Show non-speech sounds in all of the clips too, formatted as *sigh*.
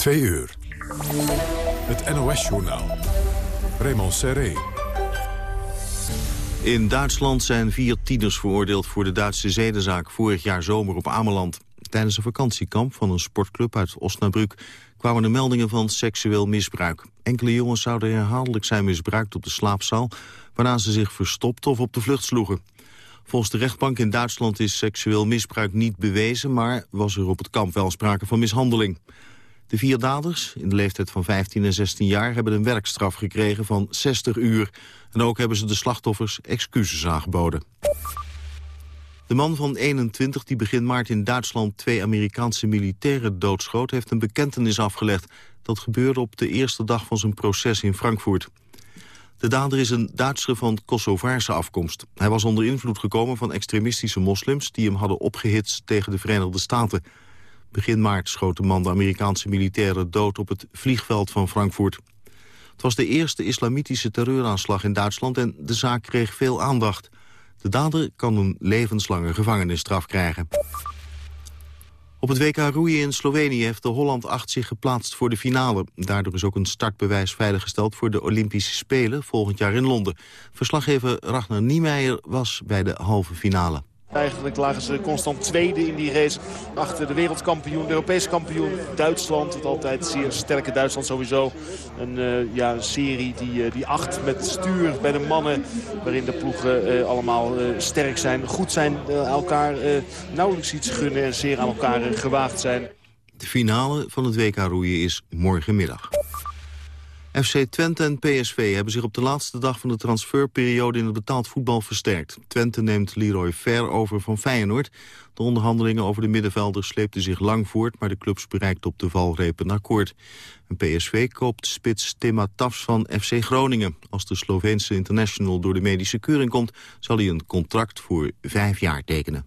Twee uur. Het NOS-journaal. Raymond Serré. In Duitsland zijn vier tieners veroordeeld voor de Duitse zedenzaak vorig jaar zomer op Ameland. Tijdens een vakantiekamp van een sportclub uit Osnabrück kwamen er meldingen van seksueel misbruik. Enkele jongens zouden herhaaldelijk zijn misbruikt op de slaapzaal, waarna ze zich verstopten of op de vlucht sloegen. Volgens de rechtbank in Duitsland is seksueel misbruik niet bewezen... maar was er op het kamp wel sprake van mishandeling. De vier daders, in de leeftijd van 15 en 16 jaar... hebben een werkstraf gekregen van 60 uur. En ook hebben ze de slachtoffers excuses aangeboden. De man van 21 die begin maart in Duitsland twee Amerikaanse militairen doodschoot... heeft een bekentenis afgelegd. Dat gebeurde op de eerste dag van zijn proces in Frankfurt. De dader is een Duitser van Kosovaarse afkomst. Hij was onder invloed gekomen van extremistische moslims... die hem hadden opgehitst tegen de Verenigde Staten. Begin maart schoot de man de Amerikaanse militairen dood... op het vliegveld van Frankfurt. Het was de eerste islamitische terreuraanslag in Duitsland... en de zaak kreeg veel aandacht. De dader kan een levenslange gevangenisstraf krijgen. Op het WK roeien in Slovenië heeft de Holland 8 zich geplaatst voor de finale. Daardoor is ook een startbewijs veiliggesteld voor de Olympische Spelen volgend jaar in Londen. Verslaggever Ragnar Niemeyer was bij de halve finale. Eigenlijk lagen ze constant tweede in die race. Achter de wereldkampioen, de Europese kampioen Duitsland. Het altijd zeer sterke Duitsland sowieso. Een, uh, ja, serie die, uh, die acht met stuur bij de mannen. Waarin de ploegen uh, allemaal sterk zijn, goed zijn. elkaar nauwelijks iets gunnen en zeer aan elkaar gewaagd zijn. De finale van het WK roeien is morgenmiddag. FC Twente en PSV hebben zich op de laatste dag van de transferperiode in het betaald voetbal versterkt. Twente neemt Leroy Fer over van Feyenoord. De onderhandelingen over de middenvelder sleepten zich lang voort, maar de clubs bereikten op de valreep een akkoord. En PSV koopt spits Timma Tafs van FC Groningen. Als de Sloveense international door de medische keuring komt, zal hij een contract voor vijf jaar tekenen.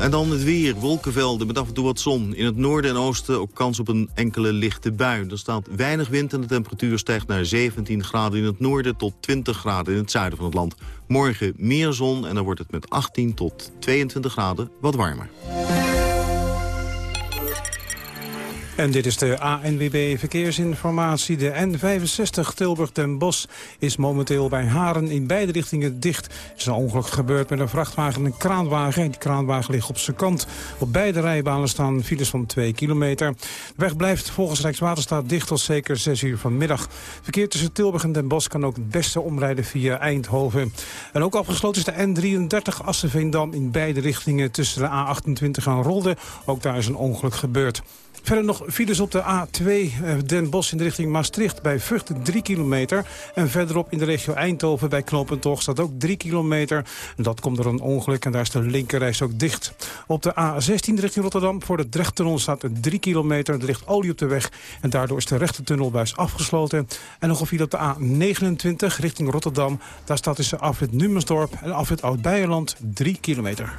En dan het weer, wolkenvelden met af en toe wat zon. In het noorden en oosten ook kans op een enkele lichte bui. Er staat weinig wind en de temperatuur stijgt naar 17 graden in het noorden... tot 20 graden in het zuiden van het land. Morgen meer zon en dan wordt het met 18 tot 22 graden wat warmer. En dit is de ANWB Verkeersinformatie. De N65 Tilburg-Den Bosch is momenteel bij Haren in beide richtingen dicht. Er is een ongeluk gebeurd met een vrachtwagen en een kraanwagen. Die kraanwagen ligt op zijn kant. Op beide rijbanen staan files van 2 kilometer. De weg blijft volgens Rijkswaterstaat dicht tot zeker 6 uur vanmiddag. Verkeer tussen Tilburg en Den Bosch kan ook het beste omrijden via Eindhoven. En ook afgesloten is de N33 Assenveendam in beide richtingen tussen de A28 en Rolde. Ook daar is een ongeluk gebeurd. Verder nog files op de A2 eh, Den Bosch in de richting Maastricht bij Vught 3 kilometer. En verderop in de regio Eindhoven bij Knopentocht staat ook 3 kilometer. Dat komt door een ongeluk en daar is de linkerreis ook dicht. Op de A16 richting Rotterdam voor de Drechttunnel staat 3 kilometer. Er ligt olie op de weg en daardoor is de rechtertunnelbuis afgesloten. En nog een file op de A29 richting Rotterdam. Daar staat tussen afrit Numersdorp en afrit Oud-Beijerland 3 kilometer.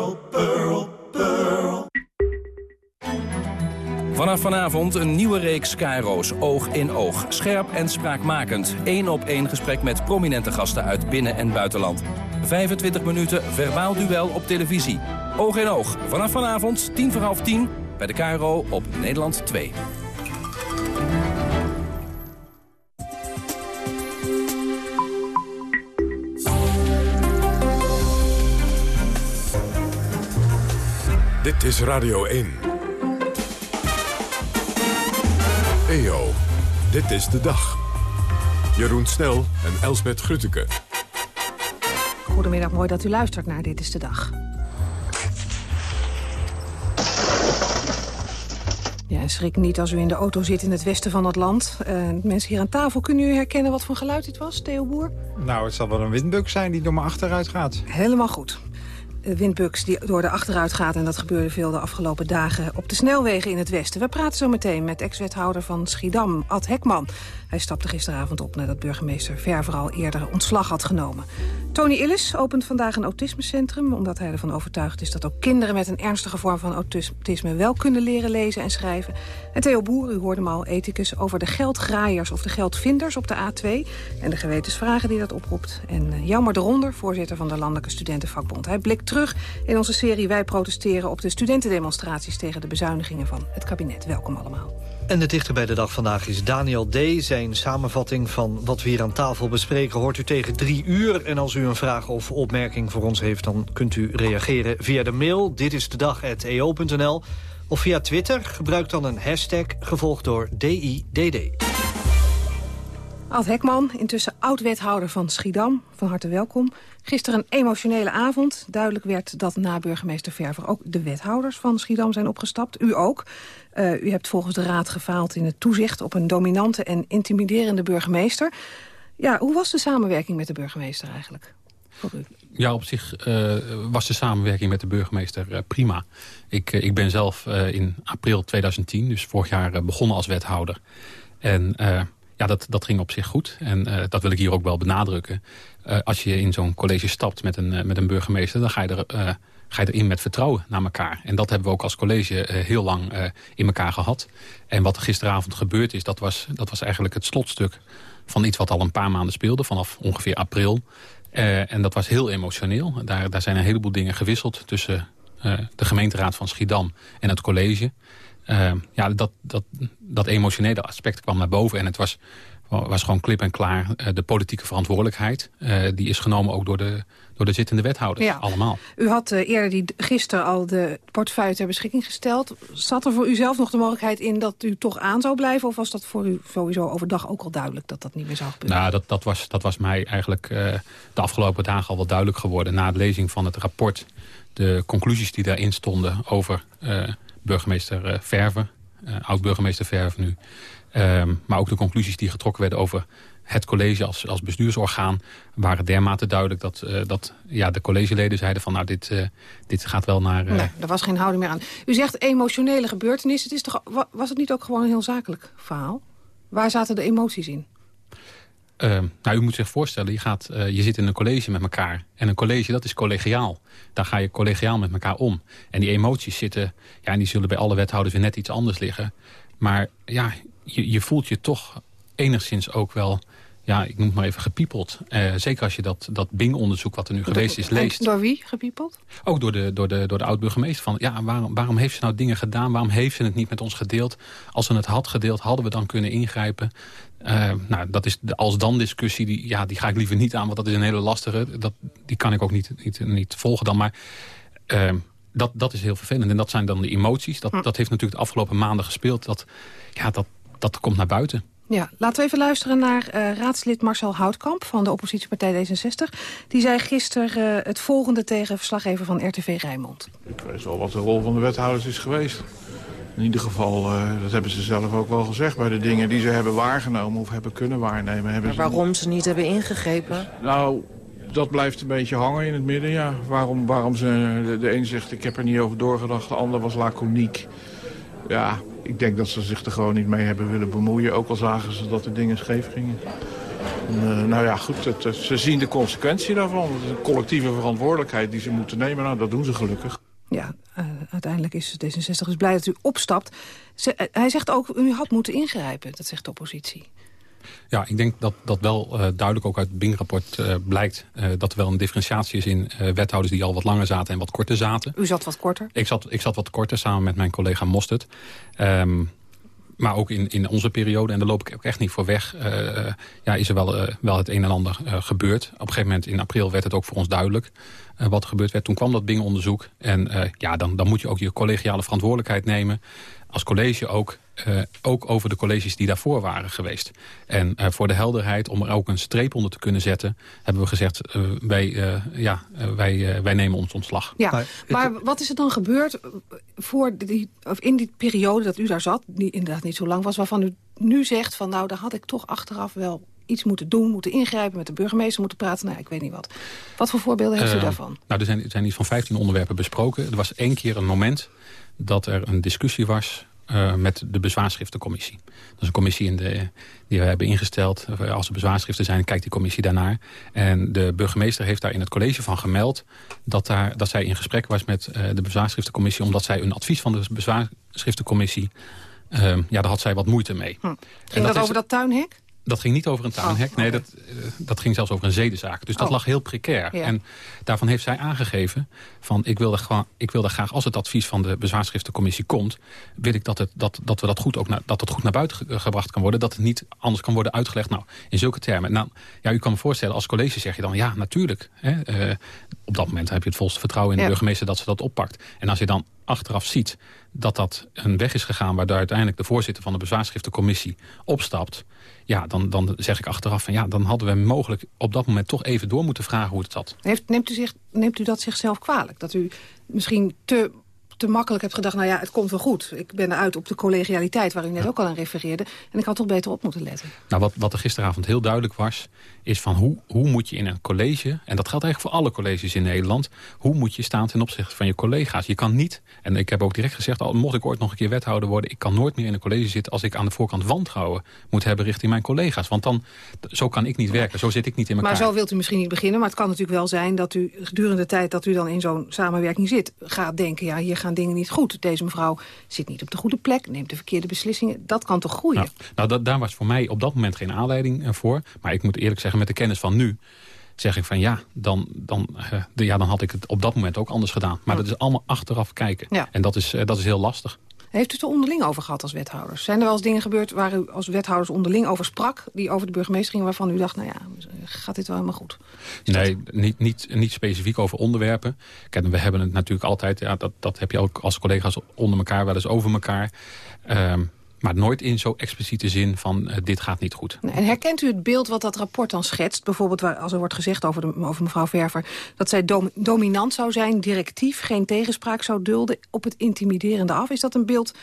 Vanaf vanavond een nieuwe reeks KRO's Oog in Oog. Scherp en spraakmakend. Eén op één gesprek met prominente gasten uit binnen- en buitenland. 25 minuten verbaal duel op televisie. Oog in Oog. Vanaf vanavond, tien voor half tien, bij de KRO op Nederland 2. Dit is Radio 1. Dit is de dag. Jeroen Snel en Elsbet Grutteke. Goedemiddag, mooi dat u luistert naar Dit is de Dag. Ja, schrik niet als u in de auto zit in het westen van het land. Uh, mensen hier aan tafel, kunnen u herkennen wat voor geluid dit was, Theo Boer? Nou, het zal wel een windbuk zijn die door me achteruit gaat. Helemaal goed. Windbuks die door de achteruit gaat. En dat gebeurde veel de afgelopen dagen op de snelwegen in het westen. We praten zo meteen met ex-wethouder van Schiedam, Ad Hekman. Hij stapte gisteravond op nadat burgemeester Verver al eerder ontslag had genomen. Tony Illis opent vandaag een autismecentrum... omdat hij ervan overtuigd is dat ook kinderen met een ernstige vorm van autisme... wel kunnen leren lezen en schrijven. En Theo Boer, u hoorde hem al, ethicus, over de geldgraaiers of de geldvinders op de A2... en de gewetensvragen die dat oproept. En uh, Jelmer de Ronder, voorzitter van de Landelijke Studentenvakbond. Hij blikt terug in onze serie Wij protesteren op de studentendemonstraties... tegen de bezuinigingen van het kabinet. Welkom allemaal. En de dichter bij de dag vandaag is Daniel D. Zijn samenvatting van wat we hier aan tafel bespreken... hoort u tegen drie uur. En als u een vraag of opmerking voor ons heeft... dan kunt u reageren via de mail. Dit is de dag@eo.nl Of via Twitter. Gebruik dan een hashtag gevolgd door DIDD. Ad Hekman, intussen oud-wethouder van Schiedam. Van harte welkom. Gisteren een emotionele avond. Duidelijk werd dat na burgemeester Verver ook de wethouders van Schiedam zijn opgestapt. U ook. Uh, u hebt volgens de raad gefaald in het toezicht op een dominante en intimiderende burgemeester. Ja, hoe was de samenwerking met de burgemeester eigenlijk? Ja, op zich uh, was de samenwerking met de burgemeester uh, prima. Ik, ik ben zelf in april 2010, dus vorig jaar, begonnen als wethouder. En ja, dat, dat ging op zich goed. En uh, dat wil ik hier ook wel benadrukken. Uh, als je in zo'n college stapt met een, uh, met een burgemeester... dan ga je, er, ga je erin met vertrouwen naar elkaar. En dat hebben we ook als college heel lang in elkaar gehad. En wat er gisteravond gebeurd is, dat was, dat was eigenlijk het slotstuk... van iets wat al een paar maanden speelde, vanaf ongeveer april. en dat was heel emotioneel. Daar, daar zijn een heleboel dingen gewisseld tussen de gemeenteraad van Schiedam en het college... Uh, ja, dat, dat, dat emotionele aspect kwam naar boven. En het was, was gewoon klip en klaar. Uh, de politieke verantwoordelijkheid. Uh, die is genomen ook door de, door de zittende wethouders. Ja. Allemaal. U had eerder die, gisteren al de portefeuille ter beschikking gesteld. Zat er voor u zelf nog de mogelijkheid in dat u toch aan zou blijven? Of was dat voor u sowieso overdag ook al duidelijk dat dat niet meer zou gebeuren? Nou, dat, dat, was, dat was mij eigenlijk de afgelopen dagen al wel duidelijk geworden. Na de lezing van het rapport. De conclusies die daarin stonden over burgemeester eh, Verver, eh, oud-burgemeester Verver nu. Ehm, maar ook de conclusies die getrokken werden over het college als, als bestuursorgaan waren dermate duidelijk dat, uh, dat ja, de collegeleden zeiden van nou dit, dit gaat wel naar... Uh... Nee, er was geen houding meer aan. U zegt emotionele gebeurtenis. Het is toch, was het niet ook gewoon een heel zakelijk verhaal? Waar zaten de emoties in? Uh, nou, u moet zich voorstellen, je, gaat, uh, je zit in een college met elkaar. En een college, dat is collegiaal. Daar ga je collegiaal met elkaar om. En die emoties zitten, ja, en die zullen bij alle wethouders weer net iets anders liggen. Maar ja, je, je voelt je toch enigszins ook wel ja, ik noem het maar even gepiepeld. Uh, zeker als je dat, dat Bing-onderzoek wat er nu geweest is leest. Door wie gepiepeld? Ook door de, door de, door de oud-burgemeester. Van, ja, waarom, waarom heeft ze nou dingen gedaan? Waarom heeft ze het niet met ons gedeeld? Als ze het had gedeeld, hadden we dan kunnen ingrijpen. Uh, nou, dat is de als-dan-discussie. Die, ja, die ga ik liever niet aan, want dat is een hele lastige. Dat, die kan ik ook niet, niet, niet volgen dan. Maar uh, dat, dat is heel vervelend. En dat zijn dan de emoties. Dat, hm. dat heeft natuurlijk de afgelopen maanden gespeeld. Dat, ja, dat, dat komt naar buiten. Ja, laten we even luisteren naar uh, raadslid Marcel Houtkamp van de oppositiepartij D66. Die zei gisteren uh, het volgende tegen verslaggever van RTV Rijnmond. Ik weet wel wat de rol van de wethouders is geweest. In ieder geval, uh, dat hebben ze zelf ook wel gezegd... bij de dingen die ze hebben waargenomen of hebben kunnen waarnemen. Hebben maar waarom ze niet hebben ingegrepen? Nou, dat blijft een beetje hangen in het midden, ja. Waarom, waarom ze, de, de een zegt, ik heb er niet over doorgedacht, de ander was laconiek. Ja, ik denk dat ze zich er gewoon niet mee hebben willen bemoeien. Ook al zagen ze dat de dingen scheef gingen. En, uh, nou ja, goed, het, ze zien de consequentie daarvan. Is een collectieve verantwoordelijkheid die ze moeten nemen. Nou, dat doen ze gelukkig. Ja, uh, uiteindelijk is D66 dus blij dat u opstapt. Ze, hij zegt ook, u had moeten ingrijpen, dat zegt de oppositie. Ja, ik denk dat dat wel uh, duidelijk ook uit het Bing-rapport uh, blijkt... Uh, dat er wel een differentiatie is in wethouders die al wat langer zaten en wat korter zaten. U zat wat korter? Ik zat, ik zat wat korter samen met mijn collega Mostert. Um, maar ook in, in onze periode, en daar loop ik ook echt niet voor weg... ja, is er wel, wel het een en ander gebeurd. Op een gegeven moment in april werd het ook voor ons duidelijk... wat er gebeurd werd. Toen kwam dat Bing-onderzoek. En ja, dan, dan moet je ook je collegiale verantwoordelijkheid nemen als college ook, uh, ook over de colleges die daarvoor waren geweest. En uh, voor de helderheid, om er ook een streep onder te kunnen zetten... hebben we gezegd, uh, wij, ja, wij, wij nemen ons ontslag. Ja, maar wat is er dan gebeurd voor die, of in die periode dat u daar zat... die inderdaad niet zo lang was, waarvan u nu zegt van... nou, daar had ik toch achteraf wel iets moeten doen, moeten ingrijpen... met de burgemeester moeten praten, nou, ik weet niet wat. Wat voor voorbeelden heeft u Eh, daarvan? Nou, er zijn, er zijn iets van 15 onderwerpen besproken. Er was één keer een moment dat er een discussie was eh, met de bezwaarschriftencommissie. Dat is een commissie in de, die we hebben ingesteld. Eh, Als er bezwaarschriften zijn, kijkt die commissie daarnaar. En de burgemeester heeft daar in het college van gemeld... dat, daar, dat zij in gesprek was met de bezwaarschriftencommissie... omdat zij een advies van de bezwaarschriftencommissie... eh, ja, daar had zij wat moeite mee. Hm. En Ging dat, is- over dat tuinhek? Dat ging niet over een tuinhek. Nee, dat, eh, dat ging zelfs over een zedenzaak. Dus dat Oh. lag heel precair. Ja. En daarvan heeft zij aangegeven... van ik wil, er gewoon, ik wil er graag, als het advies van de bezwaarschriftencommissie komt... wil ik dat, het, dat, dat, we dat, goed ook naar, dat het goed naar buiten ge- gebracht kan worden. Dat het niet anders kan worden uitgelegd. Nou, in zulke termen. Nou, ja, u kan me voorstellen, als college zeg je dan... ja, natuurlijk. Hè, eh, op dat moment heb je het volste vertrouwen in de Ja. burgemeester... dat ze dat oppakt. En als je dan achteraf ziet dat dat een weg is gegaan... waardoor uiteindelijk de voorzitter van de bezwaarschriftencommissie opstapt... ja, dan, dan zeg ik achteraf van ja, dan hadden we mogelijk op dat moment toch even door moeten vragen hoe het zat. Heeft, neemt, u zich, neemt u dat zichzelf kwalijk? Dat u misschien te, te makkelijk hebt gedacht... nou ja, het komt wel goed. Ik ben eruit op de collegialiteit waar u net ook al aan refereerde. En ik had toch beter op moeten letten. Nou, wat, wat er gisteravond heel duidelijk was, is van hoe, hoe moet je in een college... en dat geldt eigenlijk voor alle colleges in Nederland... hoe moet je staan ten opzichte van je collega's? Je kan niet, en ik heb ook direct gezegd... al mocht ik ooit nog een keer wethouder worden... ik kan nooit meer in een college zitten als ik aan de voorkant wantrouwen moet hebben... richting mijn collega's. Want dan, zo kan ik niet werken, zo zit ik niet in elkaar. Maar zo wilt u misschien niet beginnen. Maar het kan natuurlijk wel zijn dat u gedurende de tijd dat u dan in zo'n samenwerking zit... gaat denken, ja, hier gaan dingen niet goed. Deze mevrouw zit niet op de goede plek, neemt de verkeerde beslissingen. Dat kan toch groeien? Nou, nou dat, daar was voor mij op dat moment geen aanleiding eh, voor. Maar ik moet eerlijk zeggen, met de kennis van nu... zeg ik van ja, dan, dan, eh, de, ja, dan had ik het op dat moment ook anders gedaan. Maar dat is allemaal achteraf kijken. Ja. En dat is, eh, dat is heel lastig. Heeft u het er onderling over gehad als wethouders? Zijn er wel eens dingen gebeurd waar u als wethouders onderling over sprak... die over de burgemeester gingen, waarvan u dacht... nou ja, gaat dit wel helemaal goed? Nee, niet, niet, niet specifiek over onderwerpen. Kijk, we hebben het natuurlijk altijd... Ja, dat, dat heb je ook als collega's onder elkaar wel eens over elkaar. Ehm, maar nooit in zo expliciete zin van eh, dit gaat niet goed. En herkent u het beeld wat dat rapport dan schetst? Bijvoorbeeld waar, als er wordt gezegd over, de, over mevrouw Verver... dat zij dom- dominant zou zijn, directief, geen tegenspraak zou dulden... op het intimiderende af. Is dat een beeld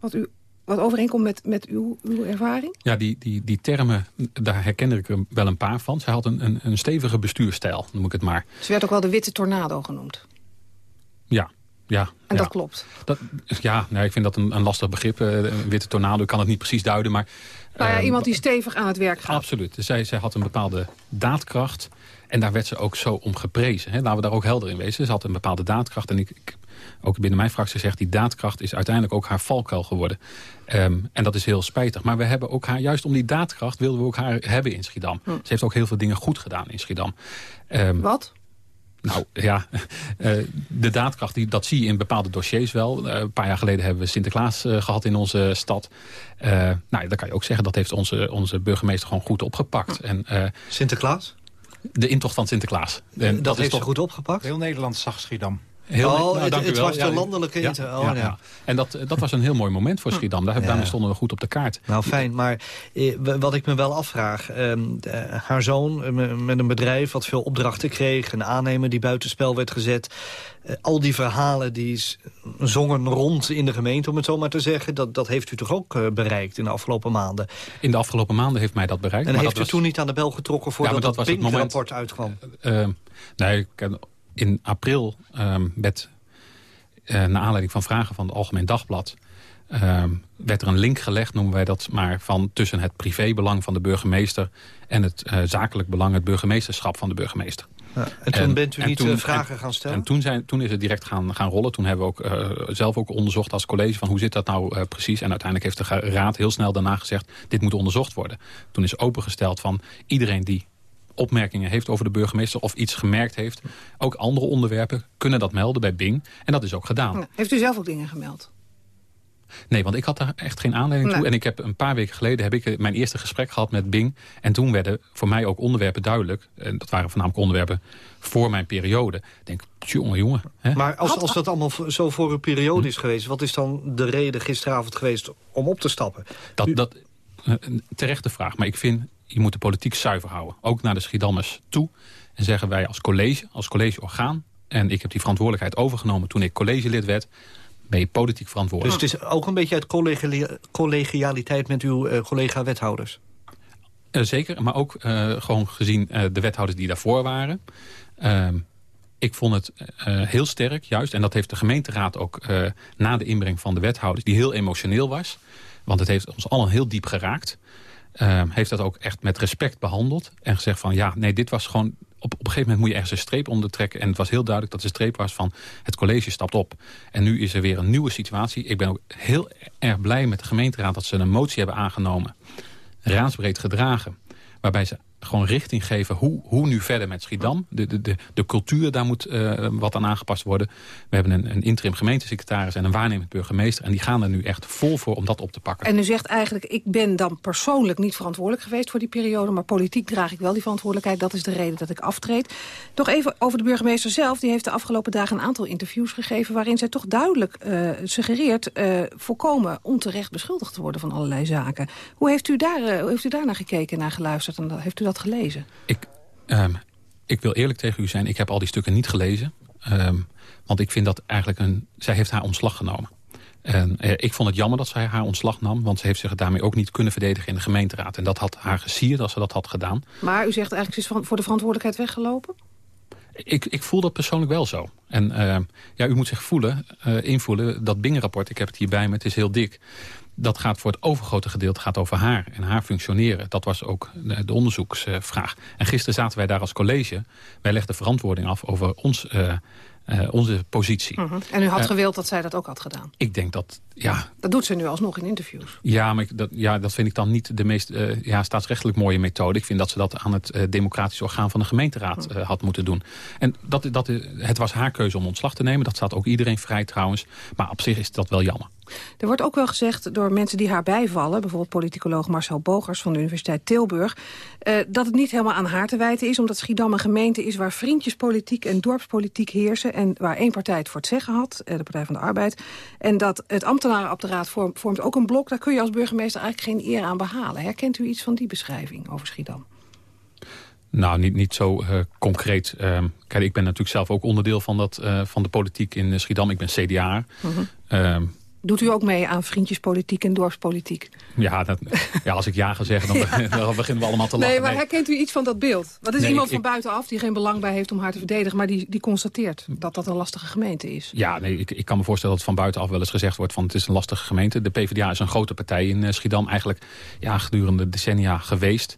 wat, u, wat overeenkomt met, met uw, uw ervaring? Ja, die, die, die termen, daar herken ik er wel een paar van. Zij had een, een, een stevige bestuurstijl, noem ik het maar. Ze werd ook wel de witte tornado genoemd. Ja, ja. En ja. dat klopt. Dat, ja, nee, ik vind dat een, een lastig begrip. eh, een witte tornado, ik kan het niet precies duiden. Maar, Nou ja, eh, iemand die stevig aan het werk gaat. Absoluut. Zij, zij had een bepaalde daadkracht. En daar werd ze ook zo om geprezen. Hè. Laten we daar ook helder in wezen. Ze had een bepaalde daadkracht. En ik, ik ook binnen mijn fractie zegt... die daadkracht is uiteindelijk ook haar valkuil geworden. Ehm, en dat is heel spijtig. Maar we hebben ook haar, juist om die daadkracht... wilden we ook haar hebben in Schiedam. Ze heeft ook heel veel dingen goed gedaan in Schiedam. Ehm, Wat? Nou ja, eh, de daadkracht, die, dat zie je in bepaalde dossiers wel. Eh, een paar jaar geleden hebben we Sinterklaas eh, gehad in onze stad. Eh, nou, dan kan je ook zeggen, dat heeft onze, onze burgemeester gewoon goed opgepakt. En, eh, Sinterklaas? de intocht van Sinterklaas. En dat, heeft is ze goed opgepakt? Heel Nederland zag Schiedam. Heel, Oh, nou, het- het was de landelijke ja, inter- oh, ja. En dat, dat was een heel mooi moment voor Schiedam. Daar. Daarmee stonden we goed op de kaart. Nou, fijn. Maar eh, wat ik me wel afvraag... ehm, eh, haar zoon eh, me- met een bedrijf wat veel opdrachten kreeg... een aannemer die buitenspel werd gezet... eh, al die verhalen die zongen rond in de gemeente, om het zo maar te zeggen... dat, dat heeft u toch ook eh, bereikt in de afgelopen maanden? In de afgelopen maanden heeft mij dat bereikt. En maar heeft dat u was- toen niet aan de bel getrokken... Voordat dat dat, Pink-rapport uitkwam? Nee, ik ken- in april ehm werd, eh naar aanleiding van vragen van het Algemeen Dagblad... ehm, werd er een link gelegd, noemen wij dat maar... Van tussen het privébelang van de burgemeester... en het eh, zakelijk belang, het burgemeesterschap van de burgemeester. Ja, en toen bent u niet toen- eh, vragen en- gaan stellen? En toen, zijn, toen is het direct gaan, gaan rollen. Toen hebben we ook zelf ook onderzocht als college van hoe zit dat nou precies. En uiteindelijk heeft de raad heel snel daarna gezegd... dit moet onderzocht worden. Toen is opengesteld van iedereen die opmerkingen heeft over de burgemeester... of iets gemerkt heeft, ook andere onderwerpen... kunnen dat melden bij Bing. En dat is ook gedaan. Heeft u zelf ook dingen gemeld? Nee, want ik had daar echt geen aanleiding toe. En ik heb een paar weken geleden heb ik eh, mijn eerste gesprek gehad met Bing. En toen werden voor mij ook onderwerpen duidelijk. En dat waren voornamelijk onderwerpen voor mijn periode. Ik denk, jongen, jongen. Hè? Maar als, als dat allemaal zo voor een periode is geweest... wat is dan de reden gisteravond geweest om op te stappen? Dat, dat, een terechte vraag. Maar ik vind, je moet de politiek zuiver houden. Ook naar de Schiedammers toe. En zeggen wij als college, als collegeorgaan... en ik heb die verantwoordelijkheid overgenomen toen ik collegelid werd... ben je politiek Dus verantwoordelijk. het is ook een beetje uit collegia- collegialiteit met uw eh, collega-wethouders? zeker, maar ook gewoon gezien de wethouders die daarvoor waren. Ehm, ik vond het heel sterk, juist. En dat heeft de gemeenteraad ook na de inbreng van de wethouders... die heel emotioneel was. Want het heeft ons allen heel diep geraakt. Ehm, heeft dat ook echt met respect behandeld. En gezegd van ja, nee, dit was gewoon... Op, op een gegeven moment moet je ergens een streep onder trekken. En het was heel duidelijk dat de streep was van het college stapt op. En nu is er weer een nieuwe situatie. Ik ben ook heel erg blij met de gemeenteraad dat ze een motie hebben aangenomen. Raadsbreed gedragen. Waarbij ze gewoon richting geven hoe, hoe nu verder met Schiedam. De, de, de, cultuur, daar moet uh, wat aan aangepast worden. We hebben een, een interim gemeentesecretaris en een waarnemend burgemeester. En die gaan er nu echt vol voor om dat op te pakken. En u zegt eigenlijk, ik ben dan persoonlijk niet verantwoordelijk geweest voor die periode. Maar politiek draag ik wel die verantwoordelijkheid. Dat is de reden dat ik aftreed. Toch even over de burgemeester zelf. Die heeft de afgelopen dagen een aantal interviews gegeven... waarin zij toch duidelijk uh, suggereert uh, volkomen onterecht beschuldigd te worden van allerlei zaken. Hoe heeft u daar, heeft u daar naar gekeken, naar geluisterd? En heeft u dat gelezen? Ik, um, ik wil eerlijk tegen u zijn, ik heb al die stukken niet gelezen. Um, want ik vind dat eigenlijk een... Zij heeft haar ontslag genomen. En eh, ik vond het jammer dat zij haar ontslag nam... want ze heeft zich daarmee ook niet kunnen verdedigen in de gemeenteraad. En dat had haar gesierd als ze dat had gedaan. Maar u zegt eigenlijk, ze is voor de verantwoordelijkheid weggelopen? Ik, ik voel dat persoonlijk wel zo. En uh, ja, u moet zich voelen, uh, invoelen, dat Bing-rapport, ik heb het hier bij me, het is heel dik dat gaat voor het overgrote gedeelte gaat over haar en haar functioneren. Dat was ook de, onderzoeksvraag. En gisteren zaten wij daar als college. Wij legden verantwoording af over ons, uh, uh, onze positie. Uh -huh. En u had uh, gewild dat zij dat ook had gedaan? Ik denk dat, ja... Dat doet ze nu alsnog in interviews. Ja, maar ik, dat, ja, dat vind ik dan niet de meest ja, staatsrechtelijk mooie methode. Ik vind dat ze dat aan het democratisch orgaan van de gemeenteraad -huh. had moeten doen. En dat, dat, het was haar keuze om ontslag te nemen. Dat staat ook iedereen vrij trouwens. Maar op zich is dat wel jammer. Er wordt ook wel gezegd door mensen die haar bijvallen... bijvoorbeeld politicoloog Marcel Bogers van de Universiteit Tilburg... Uh, dat het niet helemaal aan haar te wijten is... omdat Schiedam een gemeente is waar vriendjespolitiek en dorpspolitiek heersen... en waar één partij het voor het zeggen had, de Partij van de Arbeid... en dat het ambtenarenapparaat vormt, vormt ook een blok... daar kun je als burgemeester eigenlijk geen eer aan behalen. Herkent u iets van die beschrijving over Schiedam? Nou, niet, niet zo uh, concreet. Uh, kijk, ik ben natuurlijk zelf ook onderdeel van, dat, uh, van de politiek in Schiedam. Ik ben CDA. Uh -huh. Doet u ook mee aan vriendjespolitiek en dorpspolitiek? Ja, dat, ja als ik ja ga zeggen, dan, *laughs* ja. dan, beginnen we allemaal te lachen. Nee, maar herkent u iets van dat beeld? Wat is nee, iemand ik, van buitenaf die geen belang bij heeft om haar te verdedigen... maar die, die constateert dat dat een lastige gemeente is? Ja, nee, ik, ik kan me voorstellen dat van buitenaf wel eens gezegd wordt... van het is een lastige gemeente. De PvdA is een grote partij in uh, Schiedam. Eigenlijk ja, gedurende decennia geweest.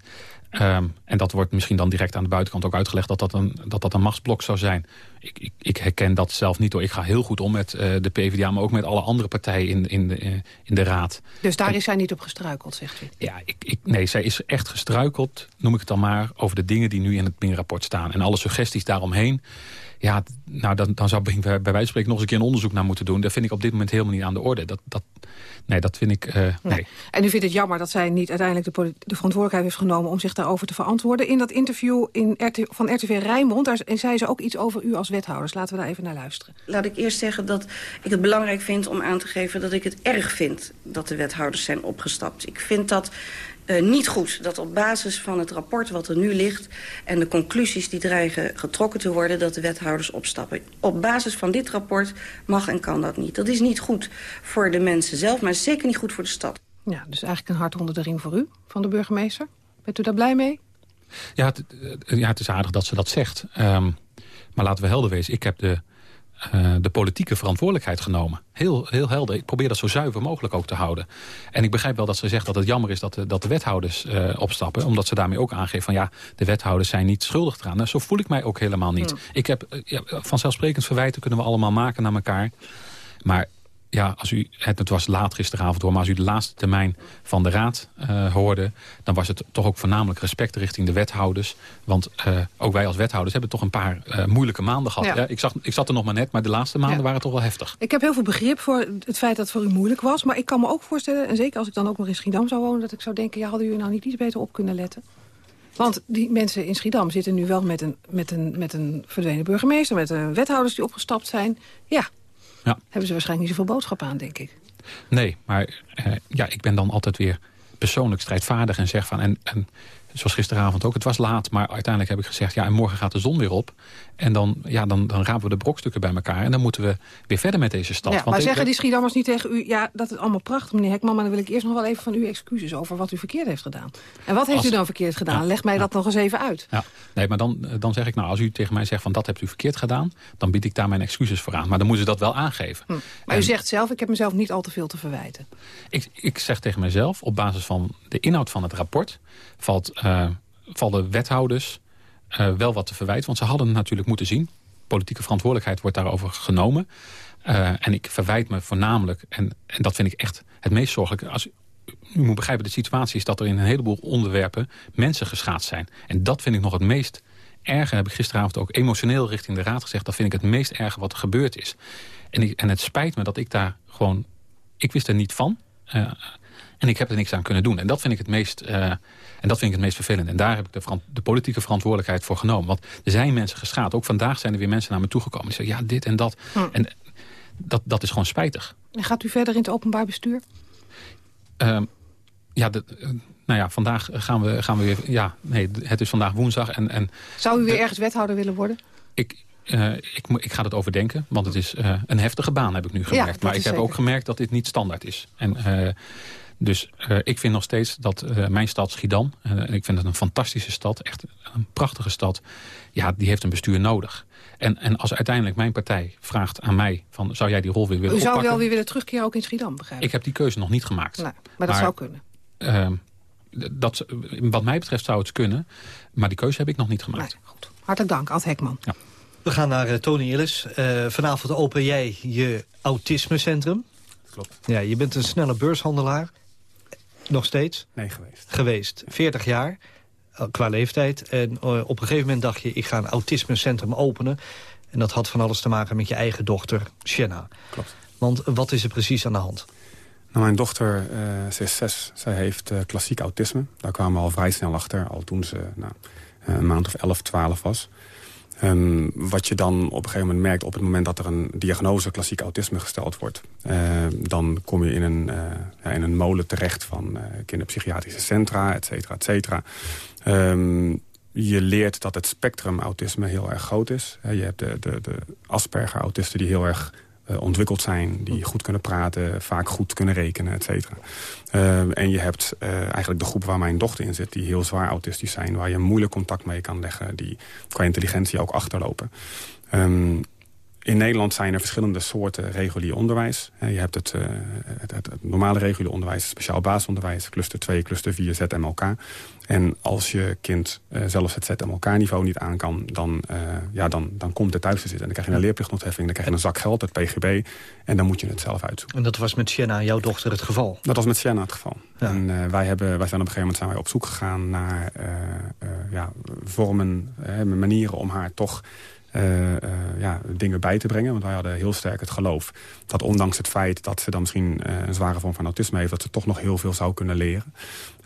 Um, en dat wordt misschien dan direct aan de buitenkant ook uitgelegd... dat dat een, dat dat een machtsblok zou zijn. Ik, ik, ik herken dat zelf niet hoor. Ik ga heel goed om met uh, de PvdA... maar ook met alle andere partijen in, in, de, uh, in de raad. Dus daar en, is zij niet op gestruikeld, zegt u? Ja, ik, ik, nee, zij is echt gestruikeld, noem ik het dan maar... over de dingen die nu in het Bing-rapport staan. En alle suggesties daaromheen... Ja, nou, dan, dan zou Bing bij wijze van spreken nog eens een keer een onderzoek naar moeten doen. Dat vind ik op dit moment helemaal niet aan de orde. Dat, dat, nee, dat vind ik... Uh, nee. nee. En u vindt het jammer dat zij niet uiteindelijk de, de, verantwoordelijkheid heeft genomen... om zich daarover te verantwoorden. In dat interview in RT, van RTV Rijnmond... daar zei ze ook iets over u als wethouders. Laten we daar even naar luisteren. Laat ik eerst zeggen dat ik het belangrijk vind om aan te geven... dat ik het erg vind dat de wethouders zijn opgestapt. Ik vind dat uh, niet goed dat op basis van het rapport wat er nu ligt... en de conclusies die dreigen getrokken te worden... dat de wethouders opstappen. Op basis van dit rapport mag en kan dat niet. Dat is niet goed voor de mensen zelf, maar zeker niet goed voor de stad. Ja, dus eigenlijk een hart onder de riem voor u, van de burgemeester. Bent u daar blij mee? Ja, het, ja, het is aardig dat ze dat zegt. Um, maar laten we helder wezen, ik heb de... Uh, de politieke verantwoordelijkheid genomen. Heel, heel helder. Ik probeer dat zo zuiver mogelijk ook te houden. En ik begrijp wel dat ze zegt dat het jammer is dat de, dat de wethouders uh, opstappen. Omdat ze daarmee ook aangeven van ja, de wethouders zijn niet schuldig eraan. Nou, zo voel ik mij ook helemaal niet. Hmm. Ik heb uh, ja, vanzelfsprekend verwijten kunnen we allemaal maken naar elkaar. Maar ja, als u, het, het was laat gisteravond hoor, maar als u de laatste termijn van de raad uh, hoorde... dan was het toch ook voornamelijk respect richting de wethouders. Want uh, ook wij als wethouders hebben toch een paar uh, moeilijke maanden gehad. Ja. Ik, zag, ik zat er nog maar net, maar de laatste maanden ja. waren toch wel heftig. Ik heb heel veel begrip voor het feit dat het voor u moeilijk was. Maar ik kan me ook voorstellen, en zeker als ik dan ook nog in Schiedam zou wonen... dat ik zou denken, ja, hadden jullie nou niet iets beter op kunnen letten? Want die mensen in Schiedam zitten nu wel met een, met een, met een verdwenen burgemeester... met een wethouders die opgestapt zijn. Ja, ja. hebben ze waarschijnlijk niet zoveel boodschap aan, denk ik. Nee, maar uh, ja, ik ben dan altijd weer persoonlijk strijdvaardig en zeg van... En, en Zoals gisteravond ook. Het was laat, maar uiteindelijk heb ik gezegd... ja, en morgen gaat de zon weer op. En dan, ja, dan, dan rapen we de brokstukken bij elkaar. En dan moeten we weer verder met deze stad. Ja, maar zeggen die Schiedammers niet tegen u... ja, dat is allemaal prachtig, meneer Hekman... maar dan wil ik eerst nog wel even van u excuses over wat u verkeerd heeft gedaan. En wat heeft u dan verkeerd gedaan? Leg mij dat nog eens even uit. Ja, nee, maar dan, dan zeg ik, nou, als u tegen mij zegt van dat hebt u verkeerd gedaan... dan bied ik daar mijn excuses voor aan. Maar dan moeten ze dat wel aangeven. Hm. Maar u zegt zelf, ik heb mezelf niet al te veel te verwijten. Ik, ik zeg tegen mezelf, op basis van de inhoud van het rapport... valt, vallen wethouders uh, wel wat te verwijten. Want ze hadden het natuurlijk moeten zien. Politieke verantwoordelijkheid wordt daarover genomen. Uh, en ik verwijt me voornamelijk, en, en dat vind ik echt het meest zorgelijke... Als, u moet begrijpen, de situatie is dat er in een heleboel onderwerpen mensen geschaad zijn. En dat vind ik nog het meest erge, heb ik gisteravond ook emotioneel richting de raad gezegd... dat vind ik het meest erge wat er gebeurd is. En, ik, en het spijt me dat ik daar gewoon... Ik wist er niet van. En ik heb er niks aan kunnen doen. En dat vind ik het meest, en dat vind ik het meest vervelend. En daar heb ik de, de, politieke verantwoordelijkheid voor genomen. Want er zijn mensen geschaad. Ook vandaag zijn er weer mensen naar me toegekomen. Die zeggen, ja, dit en dat. Hm. En dat, dat is gewoon spijtig. En gaat u verder in het openbaar bestuur? Uh, ja, de, nou ja, vandaag gaan we, gaan we weer... Ja, nee, het is vandaag woensdag. En, en Zou u weer ergens wethouder willen worden? Ik, uh, ik, ik, ga dat overdenken, want het is uh, een heftige baan, heb ik nu gemerkt. Ja, maar ik heb zeker. ook gemerkt dat dit niet standaard is. En, uh, dus ik vind nog steeds dat mijn stad Schiedam... en ik vind het een fantastische stad, echt een prachtige stad... ja, die heeft een bestuur nodig. En, en als uiteindelijk mijn partij vraagt aan mij... Van, zou jij die rol weer willen U zou oppakken? wel weer willen terugkeren ook in Schiedam, begrijp ik? Ik heb die keuze nog niet gemaakt. Maar dat zou kunnen. Uh, dat, wat mij betreft zou het kunnen, maar die keuze heb ik nog niet gemaakt. Nee, goed. Hartelijk dank, Ad Hekman. Ja. We gaan naar uh, Tony Illis. Uh, vanavond open jij je autismecentrum. Klopt. Ja, je bent een snelle beurshandelaar. Nog steeds? Nee, geweest. Geweest. 40 jaar, qua leeftijd. En uh, op een gegeven moment dacht je, ik ga een autismecentrum openen. En dat had van alles te maken met je eigen dochter, Shanna. Klopt. Want wat is er precies aan de hand? Nou, mijn dochter, uh, ze is zes, zij heeft uh, klassiek autisme. Daar kwamen we al vrij snel achter, al toen ze nou, een maand of 11, 12 was. Um, wat je dan op een gegeven moment merkt op het moment dat er een diagnose klassiek autisme gesteld wordt. Uh, dan kom je in een, ja, in een molen terecht van kinderpsychiatrische centra, et cetera, et cetera. Um, je leert dat het spectrum autisme heel erg groot is. Je hebt de, de, de Asperger-autisten die heel erg uh, ontwikkeld zijn, die goed kunnen praten, vaak goed kunnen rekenen, et cetera. Uh, en je hebt uh, eigenlijk de groep waar mijn dochter in zit, die heel zwaar autistisch zijn, waar je moeilijk contact mee kan leggen, die qua intelligentie ook achterlopen. Um, in Nederland zijn er verschillende soorten regulier onderwijs. Je hebt het, uh, het, het, het normale regulier onderwijs, speciaal basisonderwijs, cluster 2, cluster 4, ZMLK. En als je kind uh, zelfs het ZMLK-niveau niet aan kan, dan, uh, ja, dan, dan komt het thuis te zitten. En dan krijg je een leerplichtontheffing, dan krijg je een zak geld, het PGB. En dan moet je het zelf uitzoeken. En dat was met Shanna, jouw dochter, het geval? Dat was met Shanna het geval. Ja. En uh, wij, hebben, wij zijn op een gegeven moment zijn wij op zoek gegaan naar ja, vormen, manieren om haar toch... Uh, uh, ja, dingen bij te brengen. Want wij hadden heel sterk het geloof dat ondanks het feit dat ze dan misschien uh, een zware vorm van autisme heeft... dat ze toch nog heel veel zou kunnen leren.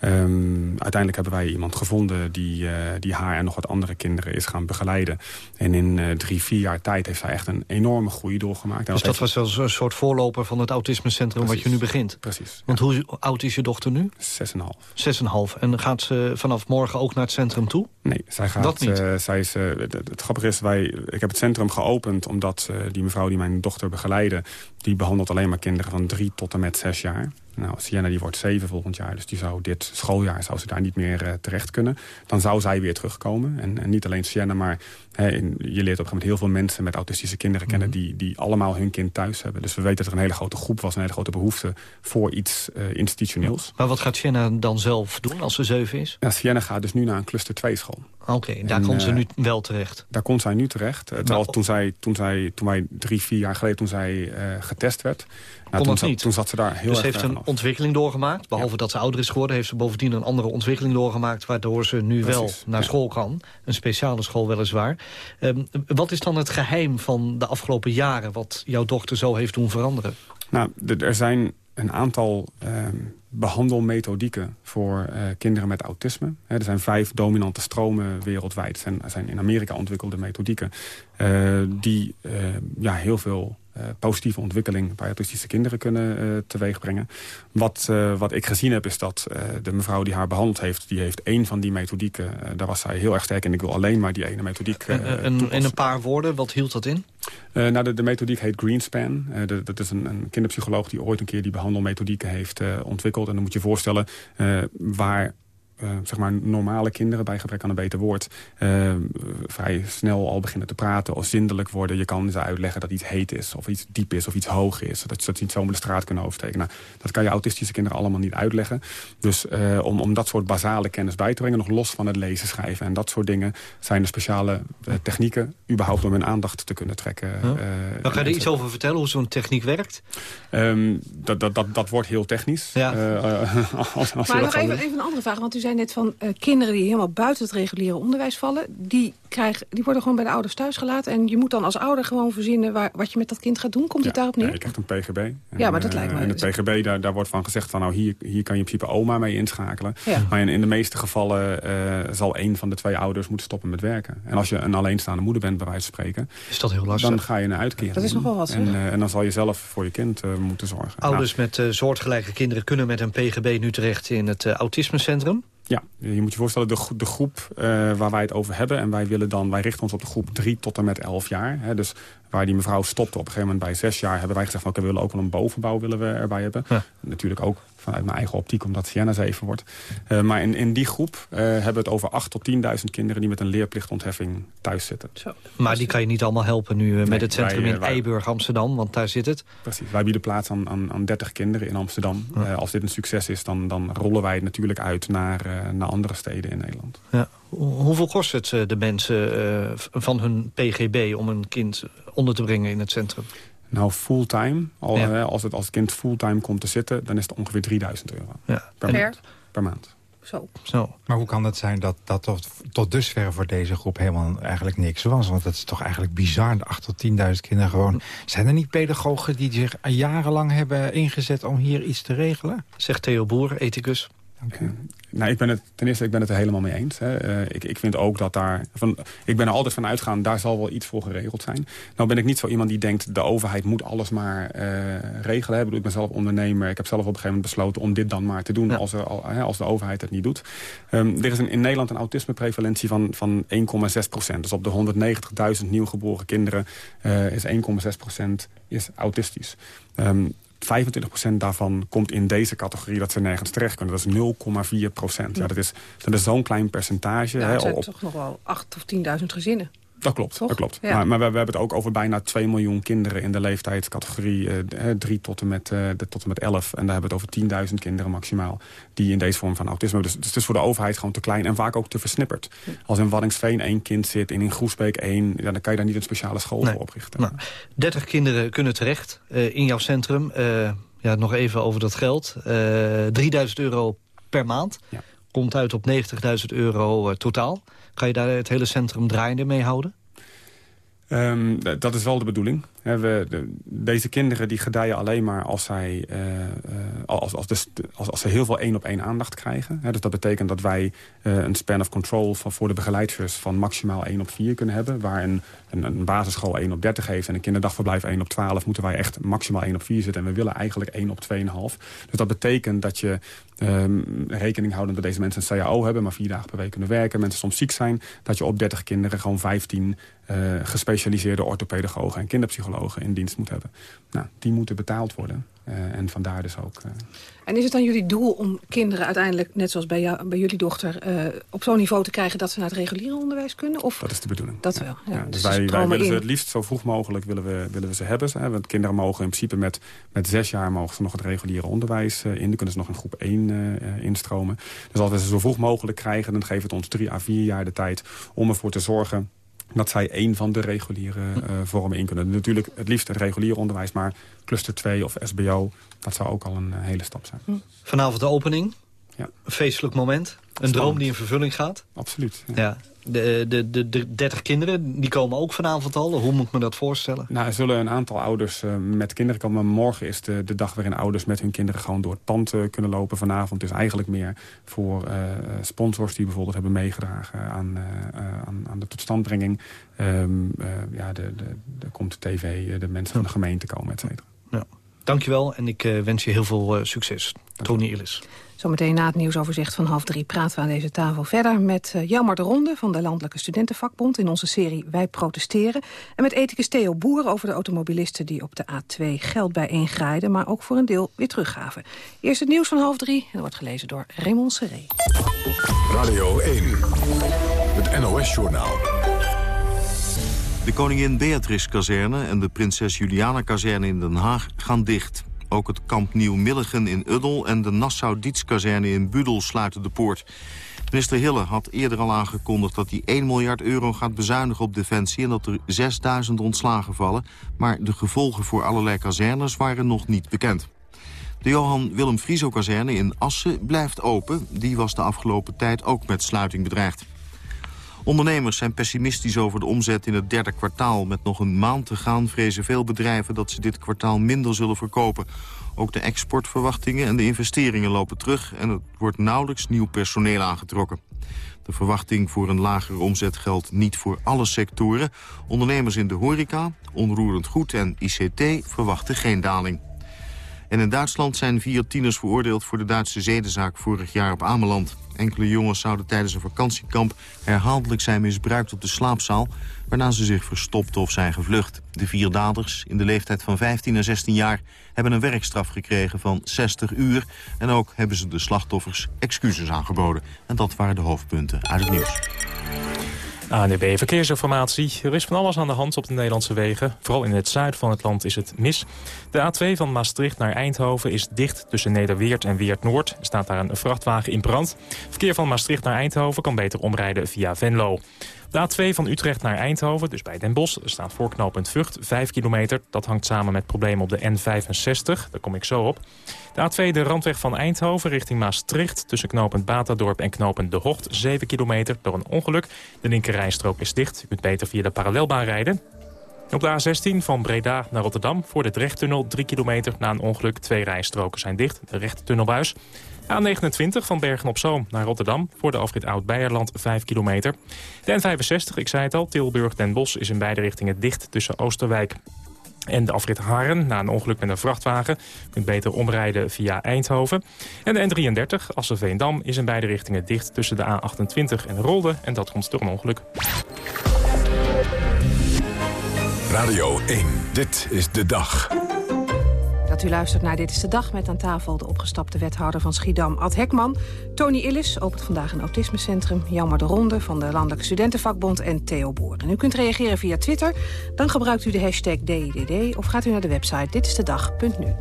Um, uiteindelijk hebben wij iemand gevonden die, die haar en nog wat andere kinderen is gaan begeleiden. En in drie, vier jaar tijd heeft zij echt een enorme groei doorgemaakt. Dus dat, was wel een soort voorloper van het autismecentrum Precies. wat je nu begint? Precies. Want ja. hoe oud is je dochter nu? Zes en half. Zes en half. En gaat ze vanaf morgen ook naar het centrum toe? Nee, zij gaat... Dat niet? zij is, het, grappige is, wij, ik heb het centrum geopend omdat die mevrouw die mijn dochter begeleidde... die behandelt alleen maar kinderen van drie tot en met zes jaar. Nou, Sienna die wordt zeven volgend jaar, dus die zou dit schooljaar zou ze daar niet meer uh, terecht kunnen. Dan zou zij weer terugkomen. En, en niet alleen Sienna, maar in, je leert op een gegeven moment heel veel mensen met autistische kinderen kennen... Mm -hmm. die, die allemaal hun kind thuis hebben. Dus we weten dat er een hele grote groep was, een hele grote behoefte voor iets uh, institutioneels. Maar wat gaat Sienna dan zelf doen als ze zeven is? Ja, Sienna gaat dus nu naar een cluster 2 school. Oké, okay, daar komt ze nu wel terecht. Daar komt zij nu terecht. Maar, Terwijl toen, zij, toen, zij, toen wij drie, vier jaar geleden toen zij getest werd... Nou, toen, zat, niet. toen zat ze daar heel dus erg heeft een ontwikkeling doorgemaakt. Behalve ja. dat ze ouder is geworden, heeft ze bovendien een andere ontwikkeling doorgemaakt... waardoor ze nu Precies, wel naar ja. school kan. Een speciale school weliswaar. Um, wat is dan het geheim van de afgelopen jaren... wat jouw dochter zo heeft doen veranderen? Nou, er zijn een aantal um, behandelmethodieken voor uh, kinderen met autisme. He, er zijn vijf dominante stromen wereldwijd. Er zijn, er zijn in Amerika ontwikkelde methodieken... Uh, die uh, ja, heel veel positieve ontwikkeling bij autistische kinderen kunnen teweegbrengen. Wat, wat ik gezien heb is dat de mevrouw die haar behandeld heeft... die heeft één van die methodieken, daar was zij heel erg sterk in. Ik wil alleen maar die ene methodiek In een paar woorden, wat hield dat in? nou, de, de, methodiek heet Greenspan. dat is een, een, kinderpsycholoog die ooit een keer die behandelmethodieken heeft ontwikkeld. En dan moet je je voorstellen waar zeg maar normale kinderen, bij gebrek aan een beter woord... Uh, vrij snel al beginnen te praten of zindelijk worden. Je kan ze uitleggen dat iets heet is, of iets diep is, of iets hoog is. Dat, dat ze niet zomaar de straat kunnen oversteken. Nou, dat kan je autistische kinderen allemaal niet uitleggen. Dus uh, om, om dat soort basale kennis bij te brengen... nog los van het lezen, schrijven en dat soort dingen... zijn er speciale technieken überhaupt om hun aandacht te kunnen trekken. Huh? kan je er iets over vertellen, hoe zo'n techniek werkt? Um, dat, dat, dat, dat wordt heel technisch. Ja. *laughs* als, als maar nog even, even, een andere vraag, want u zei net van uh, kinderen die helemaal buiten het reguliere onderwijs vallen... Die, krijgen, die worden gewoon bij de ouders thuis gelaten. En je moet dan als ouder gewoon verzinnen waar, wat je met dat kind gaat doen. Komt ja, het daarop neer? Ja, je krijgt een PGB. En, ja, maar dat lijkt me... En het PGB, daar, daar wordt van gezegd van nou hier, hier kan je in principe oma mee inschakelen. Ja. Maar in, in de meeste gevallen uh, zal een van de twee ouders moeten stoppen met werken. En als je een alleenstaande moeder bent, bij wijze van spreken... Is dat heel lastig? Dan ga je een uitkering Dat is nog wel wat, en, uh, en, dan zal je zelf voor je kind moeten zorgen. Ouders nou. met soortgelijke kinderen kunnen met een PGB nu terecht in het autismecentrum. Ja, je moet je voorstellen, de, de groep uh, waar wij het over hebben... en wij, willen dan, wij richten ons op de groep 3 tot en met 11 jaar. Hè, dus waar die mevrouw stopte op een gegeven moment bij 6 jaar... hebben wij gezegd, van, we willen ook wel een bovenbouw willen we erbij hebben. Natuurlijk ook vanuit mijn eigen optiek, omdat Sienna 7 wordt. Uh, maar in, in die groep uh, hebben we het over 8 tot 10.000 kinderen... die met een leerplichtontheffing thuis zitten. Zo. Maar die kan je niet allemaal helpen nu nee, met het centrum wij, in Eiburg, Amsterdam, want daar zit het. Precies, wij bieden plaats aan, aan, aan 30 kinderen in Amsterdam. Ja. Uh, als dit een succes is, dan, dan rollen wij het natuurlijk uit naar, naar andere steden in Nederland. Ja. Hoeveel kost het de mensen van hun PGB om een kind onder te brengen in het centrum? Nou, fulltime. Al, ja. als, het, als het kind fulltime komt te zitten, dan is het ongeveer 3000 euro. Ja. Per, maand. Per maand. Zo. Zo. Maar hoe kan het zijn dat dat tot, tot dusver voor deze groep helemaal eigenlijk niks was? Want dat is toch eigenlijk bizar. De 8 tot 10.000 kinderen gewoon. Zijn er niet pedagogen die zich jarenlang hebben ingezet om hier iets te regelen? Zegt Theo Boer, ethicus. Dank u. Nou, ik ben het, ten eerste, ik ben het er helemaal mee eens. Hè. Uh, ik, ik vind ook dat daar... Van, ik ben er altijd van uitgaan, daar zal wel iets voor geregeld zijn. Nou ben ik niet zo iemand die denkt... de overheid moet alles maar uh, regelen. Hè. Ik ben zelf ondernemer. Ik heb zelf op een gegeven moment besloten om dit dan maar te doen... Ja. Als, er, als de overheid het niet doet. Um, er is een, in Nederland een autismeprevalentie van, van 1,6 procent. Dus op de 190.000 nieuwgeboren kinderen uh, is 1,6 procent is autistisch. Um, 25% daarvan komt in deze categorie dat ze nergens terecht kunnen. Dat is 0,4 procent. Ja. ja. dat is, dat is zo'n klein percentage. Ja, het zijn op... toch nog wel 8 of 10.000 gezinnen. Dat klopt, dat klopt. Ja. Maar, maar we, we, hebben het ook over bijna 2 miljoen kinderen in de leeftijdscategorie uh, 3 tot en, met, uh, tot en met 11. En daar hebben we het over 10.000 kinderen maximaal die in deze vorm van autisme hebben. Dus, dus het is voor de overheid gewoon te klein en vaak ook te versnipperd. Als in Waddingsveen één kind zit en in Groesbeek één, ja, dan kan je daar niet een speciale school nee. voor oprichten. Nou, 30 kinderen kunnen terecht uh, in jouw centrum. Uh, ja, nog even over dat geld. 3000 euro per maand. Ja. Komt uit op 90.000 euro totaal. Kan je daar het hele centrum draaiende mee houden? Um, dat is wel de bedoeling. We, de, deze kinderen die gedijen alleen maar als, zij, uh, uh, als, als, als, ze heel veel één op één aandacht krijgen. Dus dat betekent dat wij uh, een span of control van, voor de begeleiders van maximaal 1 op 4 kunnen hebben. Waar een, een, basisschool 1 op 30 heeft en een kinderdagverblijf 1 op 12... moeten wij echt maximaal 1 op 4 zitten. En we willen eigenlijk 1 op 2,5. Dus dat betekent dat je um, rekening houden dat deze mensen een CAO hebben... maar vier dagen per week kunnen werken, mensen soms ziek zijn... dat je op 30 kinderen gewoon 15 gespecialiseerde orthopedagogen en kinderpsychologen in dienst moet hebben. Nou, die moeten betaald worden. Uh, en vandaar dus ook... Uh... En is het dan jullie doel om kinderen uiteindelijk, net zoals bij, jou, bij jullie dochter... Uh, op zo'n niveau te krijgen dat ze naar het reguliere onderwijs kunnen? Of... Dat is de bedoeling. Dat wel, ja. ja dus, dus wij, wij willen ze het liefst zo vroeg mogelijk willen we, willen we ze hebben. Hè? Want kinderen mogen in principe met, met zes jaar mogen ze nog het reguliere onderwijs in. Dan kunnen ze nog in groep 1 instromen. Dus als we ze zo vroeg mogelijk krijgen, dan geeft het ons drie à vier jaar de tijd... om ervoor te zorgen dat zij één van de reguliere uh, vormen in kunnen. Natuurlijk het liefst het regulier onderwijs, maar cluster 2 of SBO... dat zou ook al een uh, hele stap zijn. Hm. Vanavond de opening. Ja. Een feestelijk moment. Een Spannend. droom die in vervulling gaat. Absoluut. Ja. De, de, de, de 30 kinderen, die komen ook vanavond al. Hoe moet ik me dat voorstellen? Nou, er zullen een aantal ouders uh, met kinderen komen. Morgen is de, de dag waarin ouders met hun kinderen gewoon door het pand uh, kunnen lopen. Vanavond is eigenlijk meer voor uh, sponsors die bijvoorbeeld hebben meegedragen aan, aan, aan, de totstandbrenging. Um, ja, de, de, de, komt de tv, de mensen van de gemeente komen, et cetera. Ja. Dankjewel en ik wens je heel veel succes. Tony Illis. Zometeen na het nieuwsoverzicht van half drie praten we aan deze tafel verder... met uh, Jelmar de Ronde van de Landelijke Studentenvakbond... in onze serie Wij Protesteren. En met ethicus Theo Boer over de automobilisten die op de A2 geld bijeengraaiden... maar ook voor een deel weer teruggaven. Eerst het nieuws van half drie. En dat wordt gelezen door Raymond Seré. Radio 1, het NOS-journaal. De koningin Beatrix-kazerne en de prinses Juliana-kazerne in Den Haag gaan dicht. Ook het kamp Nieuw-Milligen in Uddel en de Nassau-Dietskazerne in Budel sluiten de poort. Minister Hille had eerder al aangekondigd dat hij 1 miljard euro gaat bezuinigen op Defensie... en dat er 6000 ontslagen vallen. Maar de gevolgen voor allerlei kazernes waren nog niet bekend. De Johan Willem Frieso-kazerne in Assen blijft open. Die was de afgelopen tijd ook met sluiting bedreigd. Ondernemers zijn pessimistisch over de omzet in het derde kwartaal. Met nog een maand te gaan vrezen veel bedrijven dat ze dit kwartaal minder zullen verkopen. Ook de exportverwachtingen en de investeringen lopen terug... en er wordt nauwelijks nieuw personeel aangetrokken. De verwachting voor een lagere omzet geldt niet voor alle sectoren. Ondernemers in de horeca, onroerend goed en ICT verwachten geen daling. En in Duitsland zijn vier tieners veroordeeld voor de Duitse zedenzaak vorig jaar op Ameland. Enkele jongens zouden tijdens een vakantiekamp herhaaldelijk zijn misbruikt op de slaapzaal... waarna ze zich verstopten of zijn gevlucht. De vier daders, in de leeftijd van 15 en 16 jaar... hebben een werkstraf gekregen van 60 uur. En ook hebben ze de slachtoffers excuses aangeboden. En dat waren de hoofdpunten uit het nieuws. ANDB Verkeersinformatie. Er is van alles aan de hand op de Nederlandse wegen. Vooral in het zuiden van het land is het mis. De A2 van Maastricht naar Eindhoven is dicht tussen Nederweert en Weert-Noord. Er staat daar een vrachtwagen in brand. Verkeer van Maastricht naar Eindhoven kan beter omrijden via Venlo. De A2 van Utrecht naar Eindhoven, dus bij Den Bosch, staat voor knooppunt Vught 5 kilometer. Dat hangt samen met problemen op de N65, daar kom ik zo op. De A2 de randweg van Eindhoven richting Maastricht... tussen knooppunt Batadorp en knooppunt De Hocht, 7 kilometer door een ongeluk. De linkerrijstrook is dicht, u kunt beter via de parallelbaan rijden. Op de A16 van Breda naar Rotterdam voor de Drechttunnel 3 kilometer na een ongeluk. Twee rijstroken zijn dicht, de rechte tunnelbuis. A29 van Bergen-op-Zoom naar Rotterdam voor de afrit Oud-Beierland 5 kilometer. De N65, ik zei het al, Tilburg-Den Bosch is in beide richtingen dicht tussen Oosterwijk en de afrit Haren na een ongeluk met een vrachtwagen. Je kunt beter omrijden via Eindhoven. En de N33, Assen-Veendam, is in beide richtingen dicht tussen de A28 en Rolde. En dat komt door een ongeluk. Radio 1, dit is de dag. U luistert naar Dit is de Dag met aan tafel de opgestapte wethouder van Schiedam, Ad Hekman. Tony Illis opent vandaag een autismecentrum. Jammer de Ronde van de Landelijke Studentenvakbond en Theo Boer. En u kunt reageren via Twitter. Dan gebruikt u de hashtag DIDD of gaat u naar de website ditistedag.nu.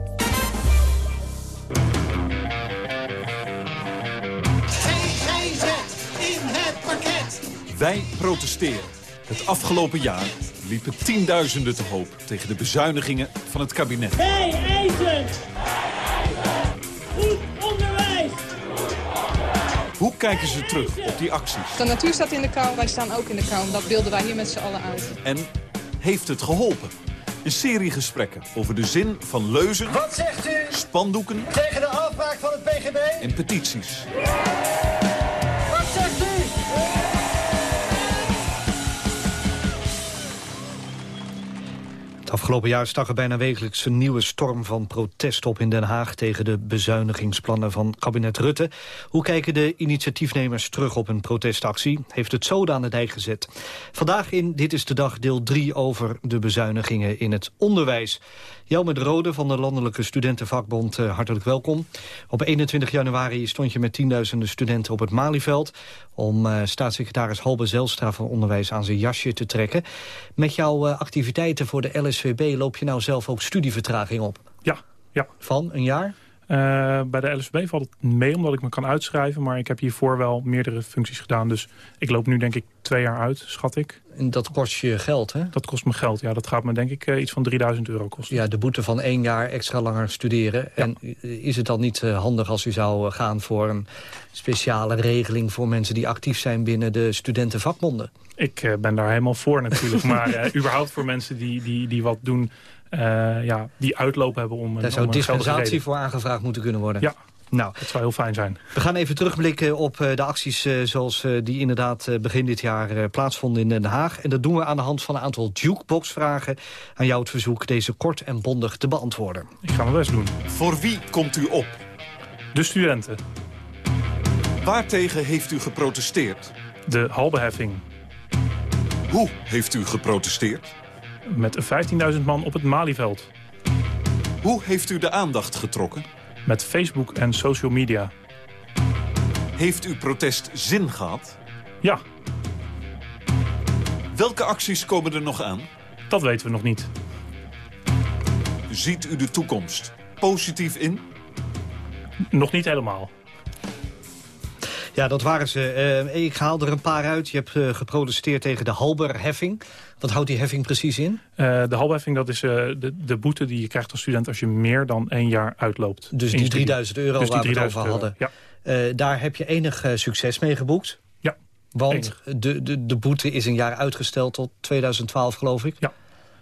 Wij protesteren. Het afgelopen jaar liepen tienduizenden te hoop tegen de bezuinigingen van het kabinet. Wij eisen goed onderwijs. Hoe kijken ze terug op die acties? De natuur staat in de kou, wij staan ook in de kou. Dat beelden wij hier met z'n allen uit. En heeft het geholpen? Een serie gesprekken over de zin van leuzen... Wat zegt u? Spandoeken... Tegen de afbraak van het PGB? En petities. Afgelopen jaar stak er bijna wekelijks een nieuwe storm van protest op in Den Haag tegen de bezuinigingsplannen van kabinet Rutte. Hoe kijken de initiatiefnemers terug op een protestactie? Heeft het zoden aan de dijk gezet? Vandaag in Dit is de Dag deel 3 over de bezuinigingen in het onderwijs. Jelmer de Rode van de Landelijke Studentenvakbond, uh, hartelijk welkom. Op 21 januari stond je met tienduizenden studenten op het Malieveld... om uh, staatssecretaris Halbe Zelstra van Onderwijs aan zijn jasje te trekken. Met jouw uh, activiteiten voor de LSVB loop je nou zelf ook studievertraging op? Ja. ja. Van een jaar? Uh, bij de LSVB valt het mee omdat ik me kan uitschrijven. Maar ik heb hiervoor wel meerdere functies gedaan. Dus ik loop nu denk ik twee jaar uit, schat ik. En dat kost je geld, hè? Dat kost me geld, ja. Dat gaat me denk ik iets van 3000 euro kosten. Ja, de boete van één jaar extra langer studeren. En is het dan niet handig als u zou gaan voor een speciale regeling... voor mensen die actief zijn binnen de studentenvakbonden? Ik ben daar helemaal voor natuurlijk. *laughs* maar überhaupt voor mensen die, die, die wat doen... ja, die uitloop hebben om... Daar zou dispensatie voor aangevraagd moeten kunnen worden. Ja, nou, dat zou heel fijn zijn. We gaan even terugblikken op de acties zoals die inderdaad begin dit jaar plaatsvonden in Den Haag. En dat doen we aan de hand van een aantal jukebox-vragen. Aan jou het verzoek deze kort en bondig te beantwoorden. Ik ga mijn best doen. Voor wie komt u op? De studenten. Waartegen heeft u geprotesteerd? De halbeheffing. Hoe heeft u geprotesteerd? Met 15.000 man op het Malieveld. Hoe heeft u de aandacht getrokken? Met Facebook en social media. Heeft uw protest zin gehad? Ja. Welke acties komen er nog aan? Dat weten we nog niet. Ziet u de toekomst positief in? Nog niet helemaal. Ja, dat waren ze. Uh, ik haal er een paar uit. Je hebt uh, geprotesteerd tegen de Halberheffing. Wat houdt die heffing precies in? Uh, de Halberheffing dat is de, de boete die je krijgt als student... als je meer dan één jaar uitloopt. Dus die 3000 euro dus waar we het over hadden. Ja. daar heb je enig succes mee geboekt? Ja, Want de, de, de boete is een jaar uitgesteld tot 2012, geloof ik? Ja.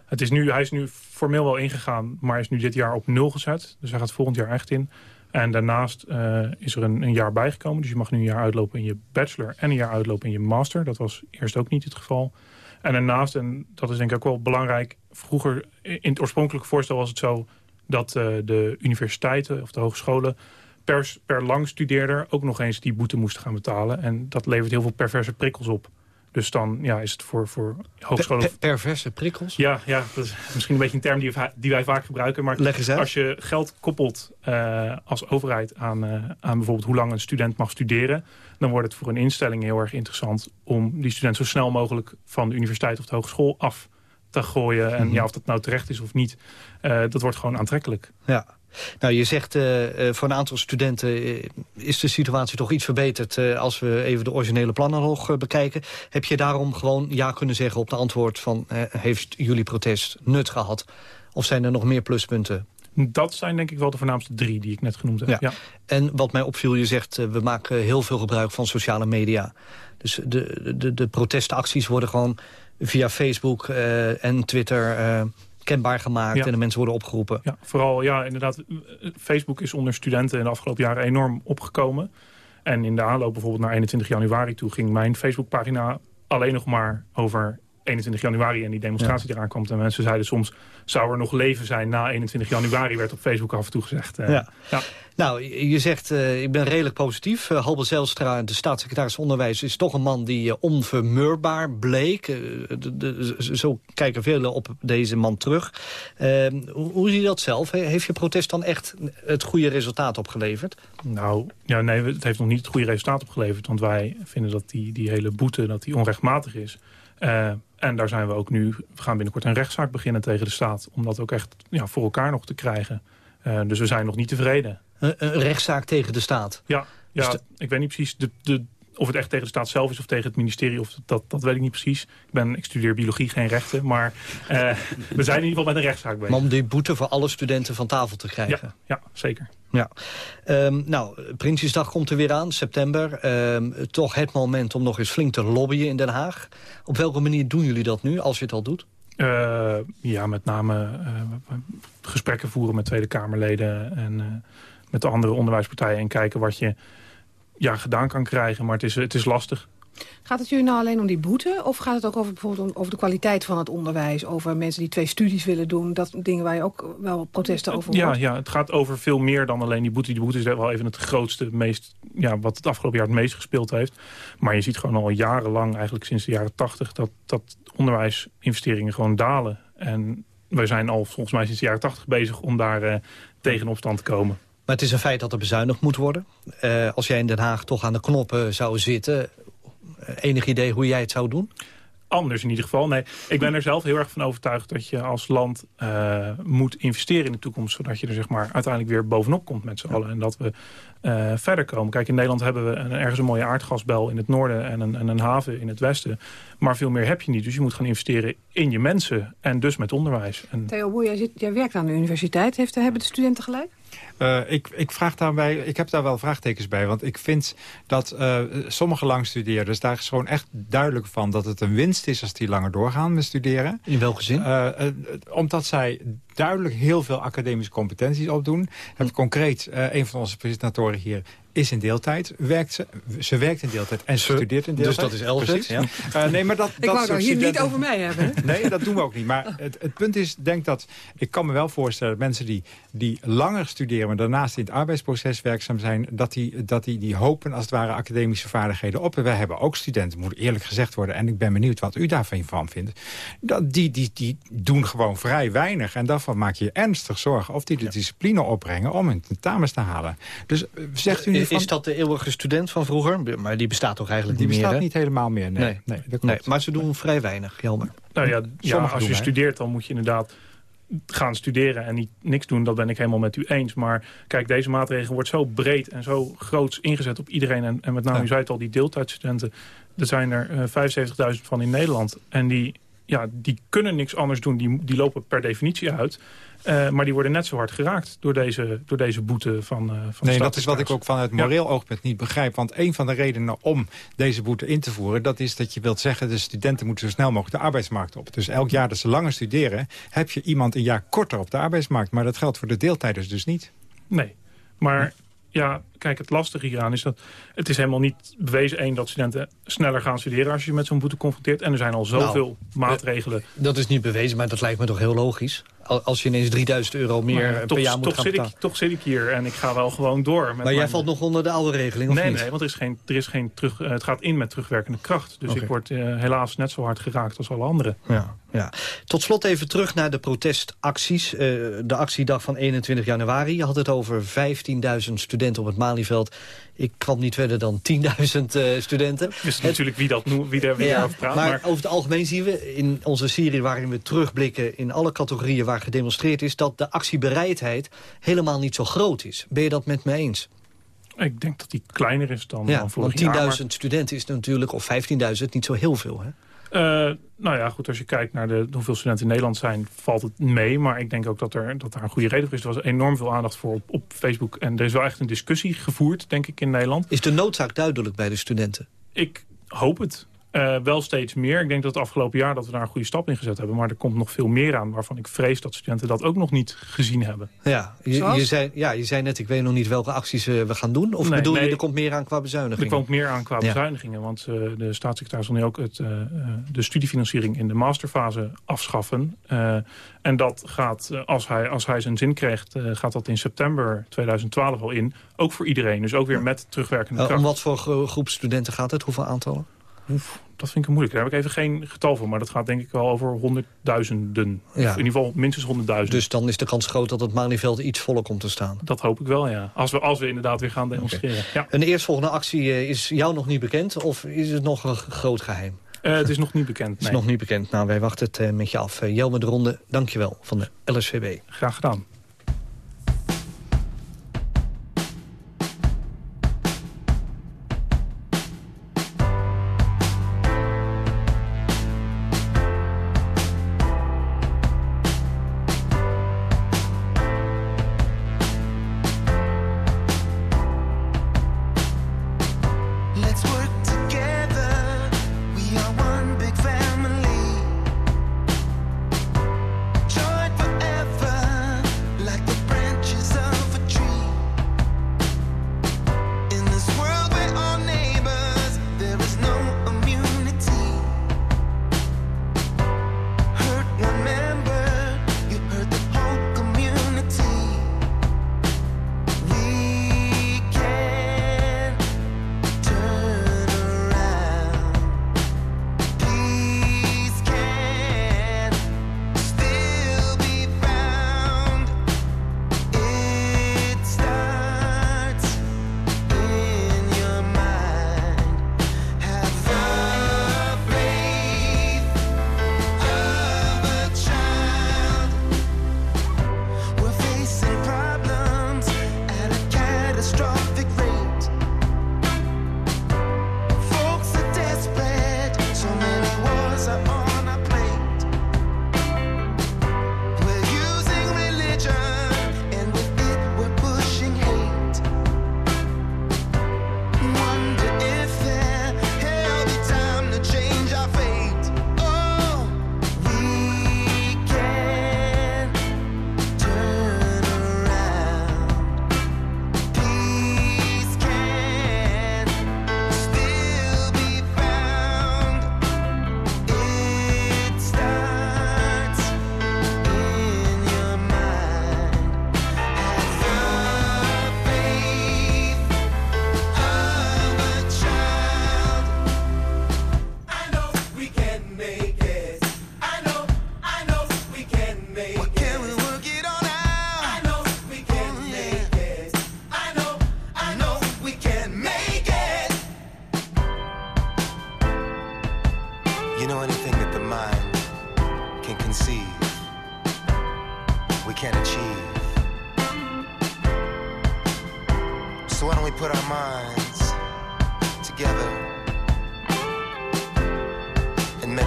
Het is nu, hij is nu formeel wel ingegaan, maar is nu dit jaar op nul gezet. Dus hij gaat volgend jaar echt in. En daarnaast uh, is er een, een, jaar bijgekomen. Dus je mag nu een jaar uitlopen in je bachelor en een jaar uitlopen in je master. Dat was eerst ook niet het geval. En daarnaast, en dat is denk ik ook wel belangrijk... vroeger, in het oorspronkelijke voorstel was het zo... dat uh, de universiteiten of de hogescholen per, per lang studeerder... ook nog eens die boete moesten gaan betalen. En dat levert heel veel perverse prikkels op. Dus dan ja, is het voor, voor hogescholen... Per, perverse prikkels? Ja, ja, dat is misschien een beetje een term die, die wij vaak gebruiken. Maar als je geld koppelt uh, als overheid aan, uh, aan bijvoorbeeld hoe lang een student mag studeren... dan wordt het voor een instelling heel erg interessant... om die student zo snel mogelijk van de universiteit of de hogeschool af te gooien. En mm -hmm. ja, of dat nou terecht is of niet, uh, dat wordt gewoon aantrekkelijk. Ja. Nou, je zegt uh, voor een aantal studenten uh, is de situatie toch iets verbeterd... Uh, als we even de originele plannen nog bekijken. Heb je daarom gewoon ja kunnen zeggen op de antwoord van... heeft jullie protest nut gehad? Of zijn er nog meer pluspunten? Dat zijn denk ik wel de voornaamste drie die ik net genoemd heb. Ja. ja. En wat mij opviel, je zegt we maken heel veel gebruik van sociale media. Dus de, de, de protestacties worden gewoon via Facebook en Twitter kenbaar gemaakt ja. en de mensen worden opgeroepen. Ja, vooral, ja, inderdaad, Facebook is onder studenten in de afgelopen jaren enorm opgekomen. En in de aanloop bijvoorbeeld naar 21 januari toe ging mijn Facebookpagina alleen nog maar over 21 januari en die demonstratie ja. eraan komt. En mensen zeiden soms, zou er nog leven zijn na 21 januari, werd op Facebook af en toe gezegd. Uh, ja. ja. Nou, je zegt, uh, ik ben redelijk positief. Uh, Halbe Zijlstra, de staatssecretaris Onderwijs, is toch een man die onvermeurbaar bleek. De, de, zo kijken velen op deze man terug. Ehm, hoe, hoe zie je dat zelf? Heeft je protest dan echt het goede resultaat opgeleverd? Nou, ja, nee, het heeft nog niet het goede resultaat opgeleverd. Want wij vinden dat die, die hele boete dat die onrechtmatig is. Uh, en daar zijn we ook nu, we gaan binnenkort een rechtszaak beginnen tegen de staat... om dat ook echt ja, voor elkaar nog te krijgen. Uh, dus we zijn nog niet tevreden. Een, een rechtszaak tegen de staat? Ja, ja dus ik weet niet precies de, de, of het echt tegen de staat zelf is of tegen het ministerie. Of dat, dat weet ik niet precies. Ik, ben, ik studeer biologie, geen rechten. Maar uh, we zijn in ieder geval met een rechtszaak bezig. Maar om die boete voor alle studenten van tafel te krijgen? Ja, ja zeker. Ja. Um, nou, Prinsjesdag komt er weer aan, september. Um, toch het moment om nog eens flink te lobbyen in Den Haag. Op welke manier doen jullie dat nu, als je het al doet? Uh, ja, met name uh, gesprekken voeren met Tweede Kamerleden... en uh, met de andere onderwijspartijen en kijken wat je ja, gedaan kan krijgen. Maar het is, het is lastig. Gaat het jullie nou alleen om die boete? Of gaat het ook over, bijvoorbeeld over de kwaliteit van het onderwijs? Over mensen die twee studies willen doen? Dat dingen waar je ook wel protesten over ja, hoort? Ja, het gaat over veel meer dan alleen die boete. Die boete is wel even het grootste, meest, ja, wat het afgelopen jaar het meest gespeeld heeft. Maar je ziet gewoon al jarenlang, eigenlijk sinds de jaren tachtig... dat, dat onderwijsinvesteringen gewoon dalen. En wij zijn al volgens mij sinds de jaren tachtig bezig om daar uh, tegen op stand te komen. Maar het is een feit dat er bezuinigd moet worden. Uh, als jij in Den Haag toch aan de knoppen zou zitten... enig idee hoe jij het zou doen? anders in ieder geval. Nee, ik ben er zelf heel erg van overtuigd dat je als land uh, moet investeren in de toekomst. Zodat je er zeg maar, uiteindelijk weer bovenop komt met z'n allen. En dat we uh, verder komen. Kijk, in Nederland hebben we een, ergens een mooie aardgasbel in het noorden en een, en een haven in het westen. Maar veel meer heb je niet. Dus je moet gaan investeren in je mensen en dus met onderwijs. En... Theo Boer, jij, zit, jij werkt aan de universiteit. Heeft, hebben de studenten gelijk? Uh, ik, ik, vraag daarbij, ik heb daar wel vraagtekens bij. Want ik vind dat uh, sommige langstudeerders daar is gewoon echt duidelijk van... dat het een winst is als die langer doorgaan met studeren. In welke zin? Uh, omdat zij duidelijk heel veel academische competenties opdoen. Heb concreet, een van onze presentatoren hier is in deeltijd. Werkt ze, ze werkt in deeltijd en ze studeert in deeltijd. Dus dat is Elfred, ja. Uh, *laughs* nee, maar dat, ik wou nou hier niet over mij hebben. *laughs* nee, dat doen we ook niet. Maar het, het punt is, denk dat... Ik kan me wel voorstellen dat mensen die, die langer studeren... maar daarnaast in het arbeidsproces werkzaam zijn... dat die, dat die, die hopen als het ware academische vaardigheden op. En wij hebben ook studenten, moet eerlijk gezegd worden... en ik ben benieuwd wat u daarvan vindt. Dat, die, die, die doen gewoon vrij weinig. En daarvan maak je ernstig zorgen of die de discipline opbrengen... om hun tentamens te halen. Dus eh, zegt u is dat de eeuwige student van vroeger? Maar die bestaat toch eigenlijk die niet meer, Die bestaat niet helemaal meer, nee. nee. nee, nee maar ze doen vrij weinig, Jelmer. Nou ja, ja als je studeert, dan moet je inderdaad gaan studeren en niet niks doen, dat ben ik helemaal met u eens. Maar kijk, deze maatregel wordt zo breed en zo groots ingezet op iedereen. En, en met name, ja. u zei het al, die deeltijdstudenten. Er zijn er uh, 75.000 van in Nederland. En die, ja, die kunnen niks anders doen. Die, die lopen per definitie uit. Uh, maar die worden net zo hard geraakt door deze, door deze boete van, uh, van Nee, dat is wat ik ook vanuit moreel ja. oogpunt niet begrijp. Want een van de redenen om deze boete in te voeren... dat is dat je wilt zeggen... de studenten moeten zo snel mogelijk de arbeidsmarkt op. Dus elk jaar dat ze langer studeren... heb je iemand een jaar korter op de arbeidsmarkt. Maar dat geldt voor de deeltijders dus niet. Nee, maar ja, kijk, het lastige hieraan is dat het is helemaal niet bewezen één dat studenten sneller gaan studeren als je met zo'n boete confronteert. En er zijn al zoveel nou, maatregelen. Dat is niet bewezen, maar dat lijkt me toch heel logisch. Als je ineens 3000 euro meer per toch, jaar moet toch gaan zit betalen. ik, Toch zit ik hier en ik ga wel gewoon door. Met maar jij mijn... valt nog onder de oude regeling, of nee, niet? Nee, want er is geen, er is geen terug, uh, het gaat in met terugwerkende kracht. Dus ik word uh, helaas net zo hard geraakt als alle anderen. Ja, ja. Tot slot even terug naar de protestacties. Uh, de actiedag van 21 januari. Je had het over 15.000 studenten op het Malieveld. Ik kwam niet verder dan 10.000 uh, studenten. Dus het, natuurlijk wie, dat, wie daar weer ja, over praat. Maar, Maar, over het algemeen zien we in onze serie waarin we terugblikken... in alle categorieën waar gedemonstreerd is... dat de actiebereidheid helemaal niet zo groot is. Ben je dat met me eens? ik denk dat die kleiner is dan, Ja, dan vorig want 10.000 jaar. maar- studenten is natuurlijk, of 15.000, niet zo heel veel. Hè? Eh, nou ja, goed, als je kijkt naar de, hoeveel studenten in Nederland zijn, valt het mee. Maar ik denk ook dat, er, dat daar een goede reden voor is. Er was enorm veel aandacht voor op, op Facebook. En er is wel echt een discussie gevoerd, denk ik, in Nederland. Is de noodzaak duidelijk bij de studenten? Ik hoop het. Eh, wel steeds meer. Ik denk dat het afgelopen jaar dat we daar een goede stap in gezet hebben. Maar er komt nog veel meer aan waarvan ik vrees dat studenten dat ook nog niet gezien hebben. Ja, je, zei, ja, je zei net, ik weet nog niet welke acties eh, we gaan doen. Of Nee, bedoel je, er komt meer aan qua Er bezuinigingen? komt meer aan qua Ja. bezuinigingen. Want eh, de staatssecretaris wil nu ook het, de studiefinanciering in de masterfase afschaffen. Eh, en dat gaat, als, hij, als hij zijn zin krijgt, eh, gaat dat in september 2012 al in. Ook voor iedereen. Dus ook weer met terugwerkende kracht. om wat voor gro- groep studenten gaat het? Hoeveel aantallen? Oef, dat vind ik moeilijk. Daar heb ik even geen getal voor. Maar dat gaat denk ik wel over honderdduizenden. Ja. in ieder geval minstens honderdduizend. Dus dan is de kans groot dat het Malieveld iets voller komt te staan. Dat hoop ik wel, ja. Als we, als we inderdaad weer gaan demonstreren. Ja. Een eerstvolgende actie eh, is jou nog niet bekend? Of is het nog een groot geheim? Eh, het is nog niet bekend. Het is nee. nog niet bekend. Nou, wij wachten het eh, met je af. Jelme de Ronde, dankjewel van de LSVB. Graag gedaan.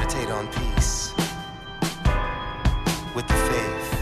Meditate on peace with the faith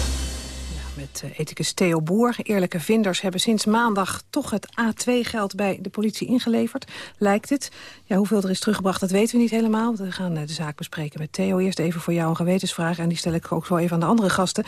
Eh, ethicus Theo Boer. Eerlijke vinders hebben sinds maandag toch het A2-geld bij de politie ingeleverd. Lijkt het. Ja, hoeveel er is teruggebracht, dat weten we niet helemaal. We gaan eh, de zaak bespreken met Theo. Eerst even voor jou een gewetensvraag. En die stel ik ook zo even aan de andere gasten.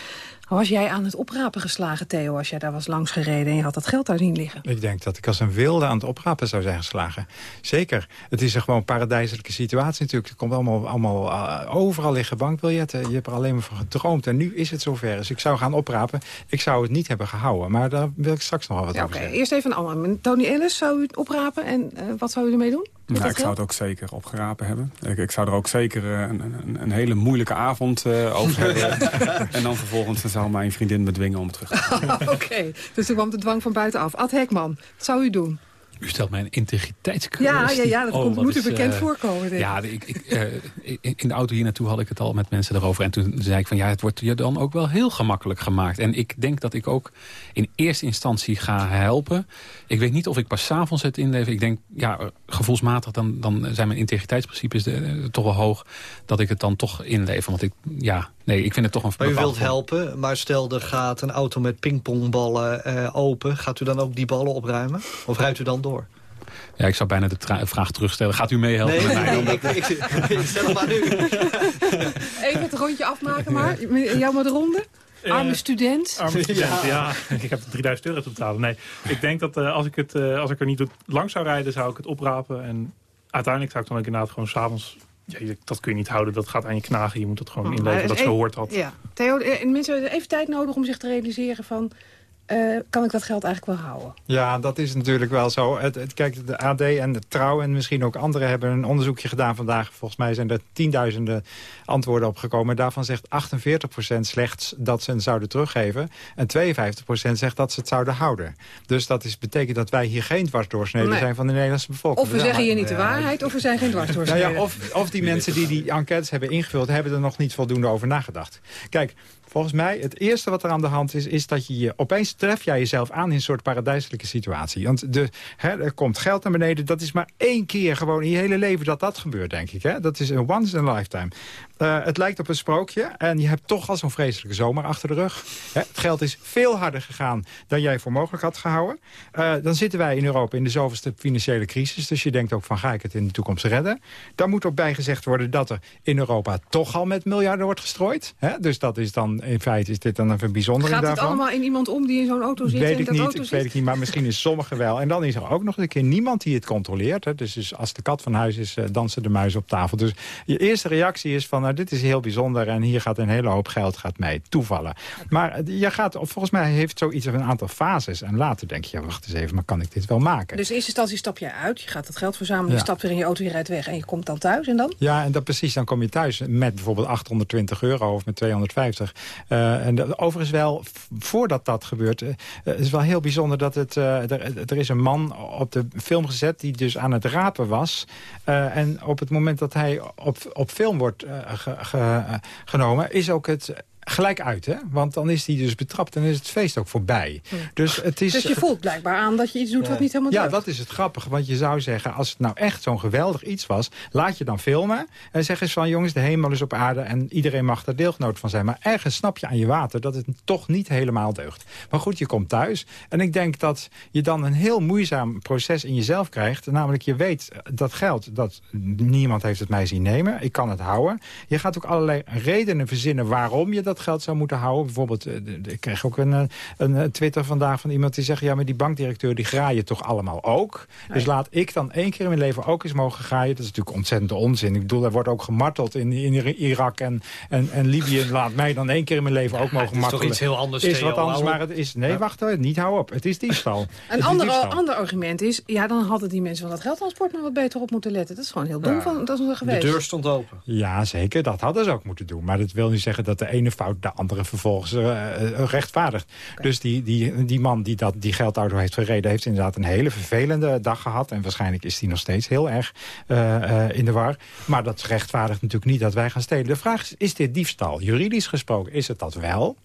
Was jij aan het oprapen geslagen, Theo, als jij daar was langs gereden... en je had dat geld daar zien liggen? Ik denk dat ik als een wilde aan het oprapen zou zijn geslagen. Zeker. Het is een gewoon paradijselijke situatie natuurlijk. Er komt allemaal, allemaal uh, overal liggen bankbiljetten. Je hebt er alleen maar van gedroomd. En nu is het zover. Dus ik zou gaan oprapen. Ik zou het niet hebben gehouden. Maar daar wil ik straks nog wel wat Ja, over Oké, zeggen. eerst even een ander. Tony Ellis, zou u het oprapen en eh, wat zou u ermee doen? Nou, ik zou het ook zeker opgerapen hebben. Ik, ik zou er ook zeker eh, een, een, een hele moeilijke avond eh, over hebben. *laughs* en dan vervolgens zou mijn vriendin me dwingen om terug te *laughs* halen. Oké, dus er kwam de dwang van buitenaf. Ad Hekman, wat zou u doen? U stelt mij een integriteitskwestie. Ja, ja, ja, dat komt- wat moet u is, bekend eh, voorkomen, denk ik. Ja, ik, ik, eh, in de auto hier naartoe had ik het al met mensen erover. En toen zei ik van ja, het wordt je dan ook wel heel gemakkelijk gemaakt. En ik denk dat ik ook in eerste instantie ga helpen. Ik weet niet of ik pas s'avonds het inlever. Ik denk, ja, gevoelsmatig dan, dan zijn mijn integriteitsprincipes de, eh, toch wel hoog. Dat ik het dan toch inlever. Want ik, ja, nee, ik vind het toch een Maar u wilt helpen, maar stel er gaat een auto met pingpongballen eh, open. Gaat u dan ook die ballen opruimen? Of rijdt u dan door? Ja, ik zou bijna de vraag terugstellen. Gaat u meehelpen Nee, mij? nee, ik, ik, ik stel hem aan u. *laughs* Even het rondje afmaken maar. Jou maar de ronde? Arme student. Arme student, ja. Ik heb 3000 euro te betalen. Nee, ik denk dat eh, als, ik het, eh, als ik er niet lang zou rijden, zou ik het oprapen. En uiteindelijk zou ik dan ook inderdaad gewoon s'avonds... Ja, dat kun je niet houden, dat gaat aan je knagen. Je moet het gewoon inleveren, dat zo hoort dat. Ja. Theo, eh, mensen hebben even tijd nodig om zich te realiseren van... eh, kan ik dat geld eigenlijk wel houden? Ja, dat is natuurlijk wel zo. Het, het, kijk, de AD en de Trouw en misschien ook anderen hebben een onderzoekje gedaan vandaag. Volgens mij zijn er tienduizenden antwoorden opgekomen. Daarvan zegt 48% slechts dat ze het zouden teruggeven. En 52% zegt dat ze het zouden houden. Dus dat is, betekent dat wij hier geen dwarsdoorsnede Nee. zijn van de Nederlandse bevolking. Of we zeggen hier niet de waarheid, of we zijn geen Nou dwarsdoorsneden. ja, of, of die mensen die die enquêtes hebben ingevuld... hebben er nog niet voldoende over nagedacht. Kijk, volgens mij, het eerste wat er aan de hand is... is dat je je opeens tref jij jezelf aan in een soort paradijselijke situatie. Want de, hè, er komt geld naar beneden. Dat is maar één keer gewoon in je hele leven dat dat gebeurt, denk ik. Hè? Dat is een once in a lifetime. Eh, het lijkt op een sprookje. En je hebt toch al zo'n vreselijke zomer achter de rug. Hè, het geld is veel harder gegaan dan jij voor mogelijk had gehouden. Eh, dan zitten wij in Europa in de zoveelste financiële crisis. Dus je denkt ook van ga ik het in de toekomst redden. Dan moet ook bijgezegd worden dat er in Europa toch al met miljarden wordt gestrooid. Hè? Dus dat is dan in feite is dit dan een bijzondering Gaat het daarvan. allemaal in iemand om die in zo'n auto zit? Weet en ik dat niet, auto ik zit? weet ik niet, maar misschien is sommigen wel. En dan is er ook nog een keer niemand die het controleert. Hè. Dus, dus als de kat van huis is, eh, dansen de muizen op tafel. Dus je eerste reactie is van, nou, dit is heel bijzonder... en hier gaat een hele hoop geld gaat mij toevallen. Maar eh, je gaat, volgens mij heeft zoiets een aantal fases. En later denk je, ja, wacht eens even, maar kan ik dit wel maken? Dus in eerste instantie stap jij uit, je gaat het geld verzamelen... je Ja. stapt weer in je auto, je rijdt weg en je komt dan thuis en dan? Ja, en dat precies. Dan kom je thuis met bijvoorbeeld 820 euro of met 250. Eh, en overigens wel, voordat dat gebeurt... eh, eh, is wel heel bijzonder dat het... er, is een man op de film gezet die dus aan het rapen was. En op het moment dat hij op, op film wordt ge- ge- genomen... is ook het gelijk uit, hè? Want dan is hij dus betrapt en is het feest ook voorbij. Dus, het is, Dus je voelt blijkbaar aan dat je iets doet wat niet helemaal ja, dat is het grappige. Want je zou zeggen, als het nou echt zo'n geweldig iets was... laat je dan filmen en zeg eens van... jongens, de hemel is op aarde en iedereen mag er deelgenoot van zijn. Maar ergens snap je aan je water dat het toch niet helemaal deugt. Maar goed, je komt thuis. En ik denk dat je dan een heel moeizaam proces in jezelf krijgt. Namelijk, je weet dat geld, dat niemand heeft het mij zien nemen. Ik kan het houden. Je gaat ook allerlei redenen verzinnen waarom je dat geld zou moeten houden. Bijvoorbeeld, eh, de- de- ik kreeg ook een, eh, een eh, Twitter vandaag van iemand die zegt... ja, maar die bankdirecteur die graaien toch allemaal ook? Dus laat ik dan één keer in mijn leven ook eens mogen graaien. Dat is natuurlijk ontzettend onzin. Ik bedoel, er wordt ook gemarteld in, in Irak en, en, en Libië. *laughs* Laat mij dan één keer in mijn leven ook mogen is toch martelen. iets heel anders, Is wat anders, maar het is... Nee, wacht hoor, niet hou op. Het is diefstal. Het Een ander, diefstal. ander argument is, ja, dan hadden die mensen van dat geldtransport maar wat beter op moeten letten. Dat is gewoon heel dom van dat is geweest. stond open. Ja, zeker. Dat hadden ze ook moeten doen. Maar dat wil niet zeggen dat de ene de andere vervolgens eh, eh, rechtvaardigt. Dus die, die, die man die dat, die geldauto heeft gereden... heeft inderdaad een hele vervelende dag gehad. En waarschijnlijk is die nog steeds heel erg eh, in de war. Maar dat rechtvaardigt natuurlijk niet dat wij gaan stelen. De vraag is, is dit diefstal? Juridisch gesproken is het dat wel...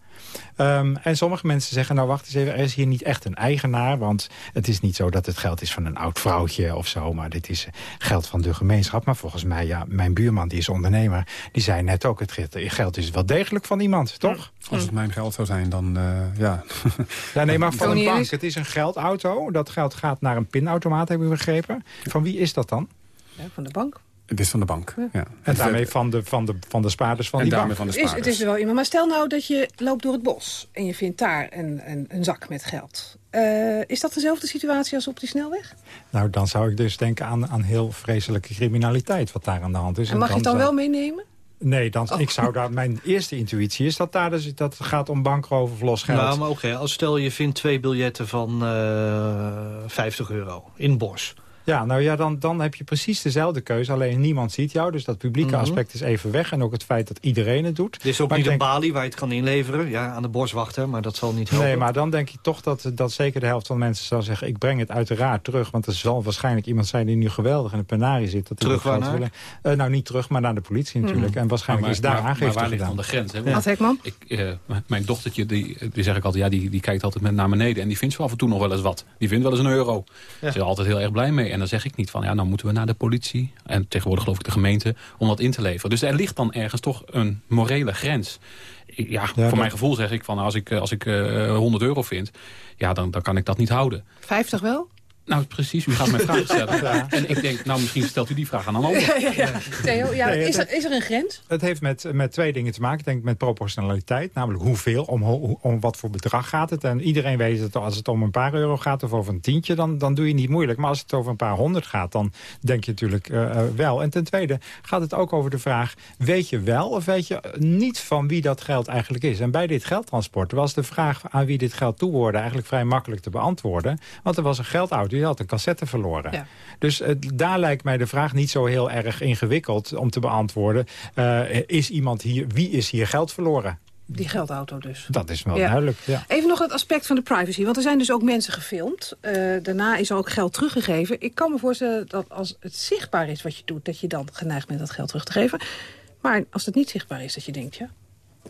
Ehm, en sommige mensen zeggen, nou wacht eens even, er is hier niet echt een eigenaar. Want het is niet zo dat het geld is van een oud vrouwtje of zo. Maar dit is geld van de gemeenschap. Maar volgens mij, ja, mijn buurman die is ondernemer. Die zei net ook, het geld is wel degelijk van iemand, toch? Als het mijn geld zou zijn, dan eh, ja. *laughs* Ja, nee, maar van een bank. Het is een geldauto. Dat geld gaat naar een pinautomaat, hebben we begrepen. Van wie is dat dan? Ja, van de bank. Het is van de bank. Ja. En daarmee van de, van de, van de spaarders van En die daarmee bank. van de Het is, het is er wel iemand. Maar stel nou dat je loopt door het bos en je vindt daar een, een, een zak met geld. Eh, is dat dezelfde situatie als op die snelweg? Nou, dan zou ik dus denken aan, aan heel vreselijke criminaliteit wat daar aan de hand is. En mag je het dan zou- wel meenemen? Nee, dan, Oh. ik zou daar, mijn eerste intuïtie is dat daar dus, dat het gaat om bankroven of los geld. Nou, maar oké, als stel je vindt twee biljetten van eh 50 euro in het bos. Ja, nou ja, dan, dan heb je precies dezelfde keuze. Alleen niemand ziet jou, dus dat publieke Mhm. aspect is even weg. En ook het feit dat iedereen het doet. Er is ook Maar niet een balie waar je het kan inleveren. Ja, aan de boswachter, maar dat zal niet helpen. Nee, maar dan denk ik toch dat, dat zeker de helft van de mensen zal zeggen... ik breng het uiteraard terug, want er zal waarschijnlijk iemand zijn... die nu geweldig in de penarie zit. Dat Terug waarnaar? willen. Eh, nou, niet terug, maar naar de politie natuurlijk. En waarschijnlijk Maar- is daar maar- maar aangifte waar ligt gedaan. dan de grens? Hè? Hekman? Ik, eh, m- mijn dochtertje, die, die zeg ik altijd, ja, die, die kijkt altijd met naar beneden. En die vindt zo af en toe nog wel eens wat. Die vindt wel eens een euro. Ze is er altijd heel erg blij mee. En dan zeg ik niet van, ja, nou moeten we naar de politie. En tegenwoordig geloof ik de gemeente, om dat in te leveren. Dus er ligt dan ergens toch een morele grens. Ja, voor dat- mijn gevoel zeg ik van, als ik, eh, als ik eh, 100 euro vind, ja, dan, dan kan ik dat niet houden. 50 wel? Nou, precies, u gaat mij vragen *laughs* stellen. En ik denk, nou, misschien stelt u die vraag aan een ander. Ja, ja, ja. Theo, ja, Nee, is, er, is er een grens? Het heeft met, met twee dingen te maken. Ik denk met proportionaliteit. Namelijk hoeveel, om, om wat voor bedrag gaat het. En iedereen weet dat als het om een paar euro gaat of over een tientje... dan, dan doe je niet moeilijk. Maar als het over een paar honderd gaat, dan denk je natuurlijk eh, eh, wel. En ten tweede gaat het ook over de vraag... weet je wel of weet je niet van wie dat geld eigenlijk is? En bij dit geldtransport was de vraag aan wie dit geld toehoorde... eigenlijk vrij makkelijk te beantwoorden. Want er was een geldauto, die had een cassette verloren. Ja. Dus eh, daar lijkt mij de vraag niet zo heel erg ingewikkeld om te beantwoorden. Eh, is iemand hier, wie is hier geld verloren? Die geldauto dus. Dat is wel Ja. duidelijk. Ja. Even nog het aspect van de privacy. Want er zijn dus ook mensen gefilmd. Eh, daarna is er ook geld teruggegeven. Ik kan me voorstellen dat als het zichtbaar is wat je doet... dat je dan geneigd bent dat geld terug te geven. Maar als het niet zichtbaar is, dat je denkt... ja,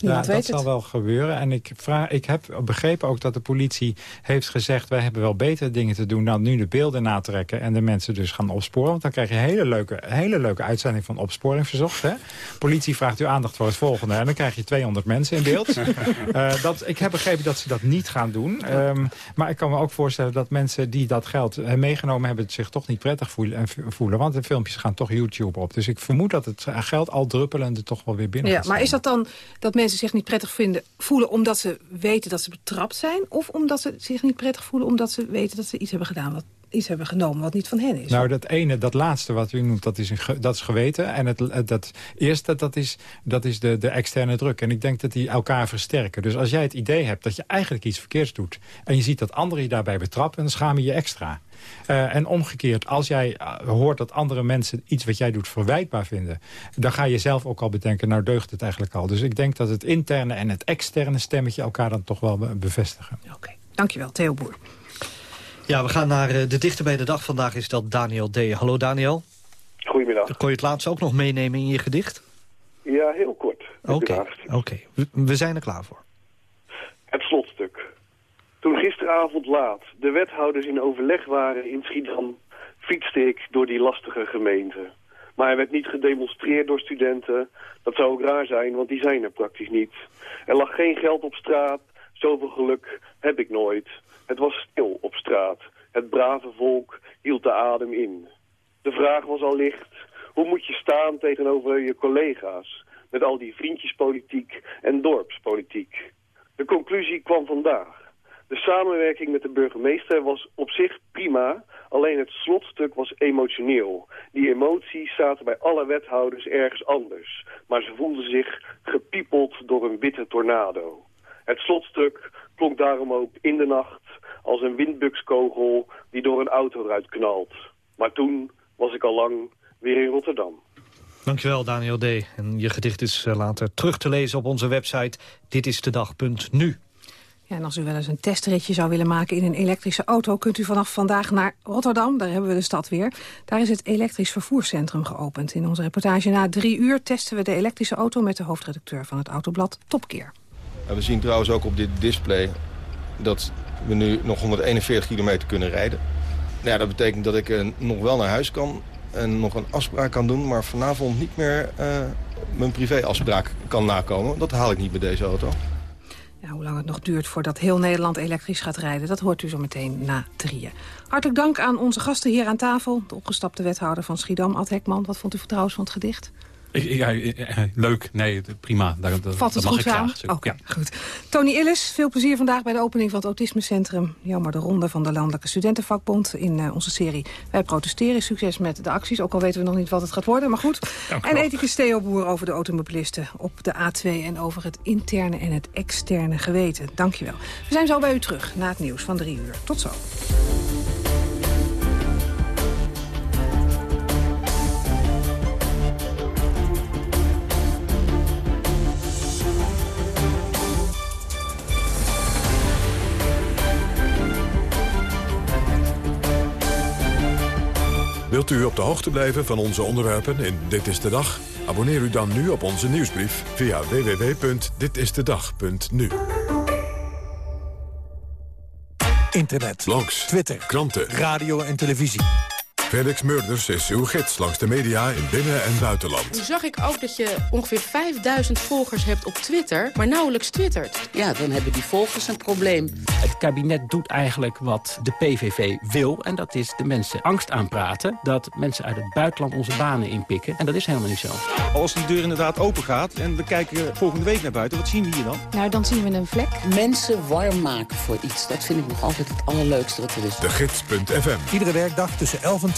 ja, dat weet zal het. wel gebeuren. En ik, vraag, ik heb begrepen ook dat de politie heeft gezegd... wij hebben wel betere dingen te doen dan nu de beelden natrekken... en de mensen dus gaan opsporen. Want dan krijg je een hele leuke, hele leuke uitzending van opsporing verzocht. Hè? Politie vraagt uw aandacht voor het volgende... en dan krijg je 200 mensen in beeld. *laughs* Eh, dat, ik heb begrepen dat ze dat niet gaan doen. Ehm, maar ik kan me ook voorstellen dat mensen die dat geld eh, meegenomen hebben... het zich toch niet prettig voelen, en voelen. Want de filmpjes gaan toch YouTube op. Dus ik vermoed dat het geld al druppelende toch wel weer binnen Ja, gaat maar is dat dan dat mensen mensen zich niet prettig vinden, voelen omdat ze weten dat ze betrapt zijn... of omdat ze zich niet prettig voelen omdat ze weten dat ze iets hebben gedaan... wat iets hebben genomen wat niet van hen is. Nou, dat ene, dat laatste wat u noemt, dat is, een dat is geweten. En het, dat eerste, dat is, dat is de, de externe druk. En ik denk dat die elkaar versterken. Dus als jij het idee hebt dat je eigenlijk iets verkeerds doet... en je ziet dat anderen je daarbij betrappen, dan schaam je je extra. Uh, en omgekeerd, als jij uh, hoort dat andere mensen iets wat jij doet verwijtbaar vinden... dan ga je zelf ook al bedenken, nou deugt het eigenlijk al. Dus ik denk dat het interne en het externe stemmetje elkaar dan toch wel bevestigen. Oké, okay. dankjewel. Theo Boer. Ja, we gaan naar de dichter bij de dag. Vandaag is dat Daniel D. Hallo Daniel. Goedemiddag. Kon je het laatst ook nog meenemen in je gedicht? Ja, heel kort. Oké, okay. okay. we, we zijn er klaar voor. Het slotstuk. Toen gisteravond laat de wethouders in overleg waren in Schiedam... fietste ik door die lastige gemeente. Maar er werd niet gedemonstreerd door studenten. Dat zou ook raar zijn, want die zijn er praktisch niet. Er lag geen geld op straat. Zoveel geluk heb ik nooit. Het was stil op straat. Het brave volk hield de adem in. De vraag was al licht. Hoe moet je staan tegenover je collega's? Met al die vriendjespolitiek en dorpspolitiek. De conclusie kwam vandaag. De samenwerking met de burgemeester was op zich prima, alleen het slotstuk was emotioneel. Die emoties zaten bij alle wethouders ergens anders, maar ze voelden zich gepiepeld door een witte tornado. Het slotstuk klonk daarom ook in de nacht als een windbukskogel die door een auto eruit knalt. Maar toen was ik al lang weer in Rotterdam. Dankjewel Daniel D. En je gedicht is later terug te lezen op onze website ditistedag.nu. Ja, en als u wel eens een testritje zou willen maken in een elektrische auto... kunt u vanaf vandaag naar Rotterdam, daar hebben we de stad weer. Daar is het elektrisch vervoerscentrum geopend. In onze reportage na drie uur testen we de elektrische auto... met de hoofdredacteur van het autoblad Topkeer. we zien trouwens ook op dit display dat we nu nog 141 kilometer kunnen rijden. Ja, dat betekent dat ik uh, nog wel naar huis kan en nog een afspraak kan doen... maar vanavond niet meer uh, mijn privéafspraak kan nakomen. Dat haal ik niet met deze auto. Ja, hoe lang het nog duurt voordat heel Nederland elektrisch gaat rijden... dat hoort u zo meteen na drieën. Hartelijk dank aan onze gasten hier aan tafel. De opgestapte wethouder van Schiedam, Ad Hekman. Wat vond u trouwens van het gedicht? Ja, leuk. Nee, prima. Dat, Valt het dat goed mag ik aan? graag. Oké, goed. Tony Illis, veel plezier vandaag bij de opening van het Autismecentrum. Jammer de ronde van de Landelijke Studentenvakbond in uh, onze serie Wij protesteren. Succes met de acties, ook al weten we nog niet wat het gaat worden, maar goed. En ethicus Theo Boer over de automobilisten op de A2... en over het interne en het externe geweten. Dankjewel. We zijn zo bij u terug na het nieuws van drie uur. Tot zo. Wilt u op de hoogte blijven van onze onderwerpen in Dit is de Dag? Abonneer u dan nu op onze nieuwsbrief via www.ditistedag.nu. Internet, blogs, Twitter, kranten, radio en televisie. Felix Murders is uw gids langs de media in binnen- en buitenland. Nu zag ik ook dat je ongeveer 5000 volgers hebt op Twitter, maar nauwelijks twittert. Ja, dan hebben die volgers een probleem. Het kabinet doet eigenlijk wat de PVV wil. En dat is de mensen angst aanpraten dat mensen uit het buitenland onze banen inpikken. En dat is helemaal niet zo. Als die deur inderdaad open gaat en we kijken volgende week naar buiten, wat zien we hier dan? Nou, dan zien we een vlek. Mensen warm maken voor iets, dat vind ik nog altijd het allerleukste wat er is. De Gids.fm. Iedere werkdag tussen 11 en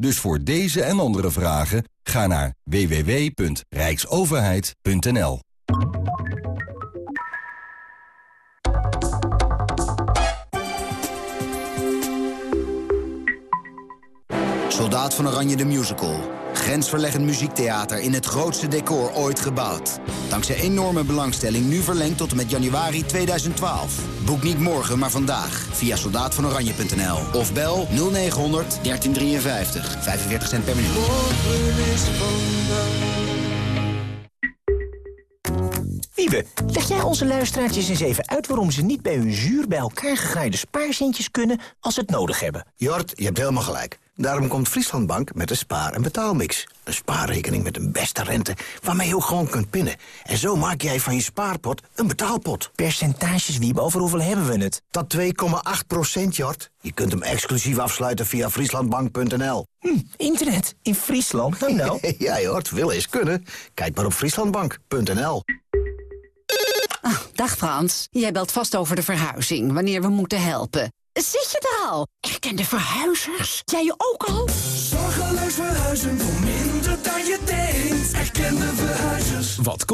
Dus voor deze en andere vragen ga naar www.rijksoverheid.nl. Soldaat van Oranje de Musical. Grensverleggend muziektheater in het grootste decor ooit gebouwd. Dankzij enorme belangstelling nu verlengd tot en met januari 2012. Boek niet morgen, maar vandaag via soldaatvanoranje.nl. Of bel 0900 1353. 45 cent per minuut. Wiebe, leg jij onze luisteraartjes eens even uit... waarom ze niet bij hun zuur bij elkaar gegraaide spaarcentjes kunnen... als ze het nodig hebben? Jort, je hebt helemaal gelijk. Daarom komt Frieslandbank met de spaar- en betaalmix. Een spaarrekening met een beste rente waarmee je ook gewoon kunt pinnen. En zo maak jij van je spaarpot een betaalpot. Percentages, Wiebe, over hoeveel hebben we het? Dat 2,8 procent, Jort. Je kunt hem exclusief afsluiten via frieslandbank.nl. Hm, internet in Friesland? Nou nou. *laughs* ja, Jort, wil eens kunnen. Kijk maar op frieslandbank.nl. Dag Frans, jij belt vast over de verhuizing, wanneer we moeten helpen. Zit je er al? Erkende verhuizers? Jij ook al? Zorgeloos verhuizen voor minder dan je denkt. Erkende verhuizers. Wat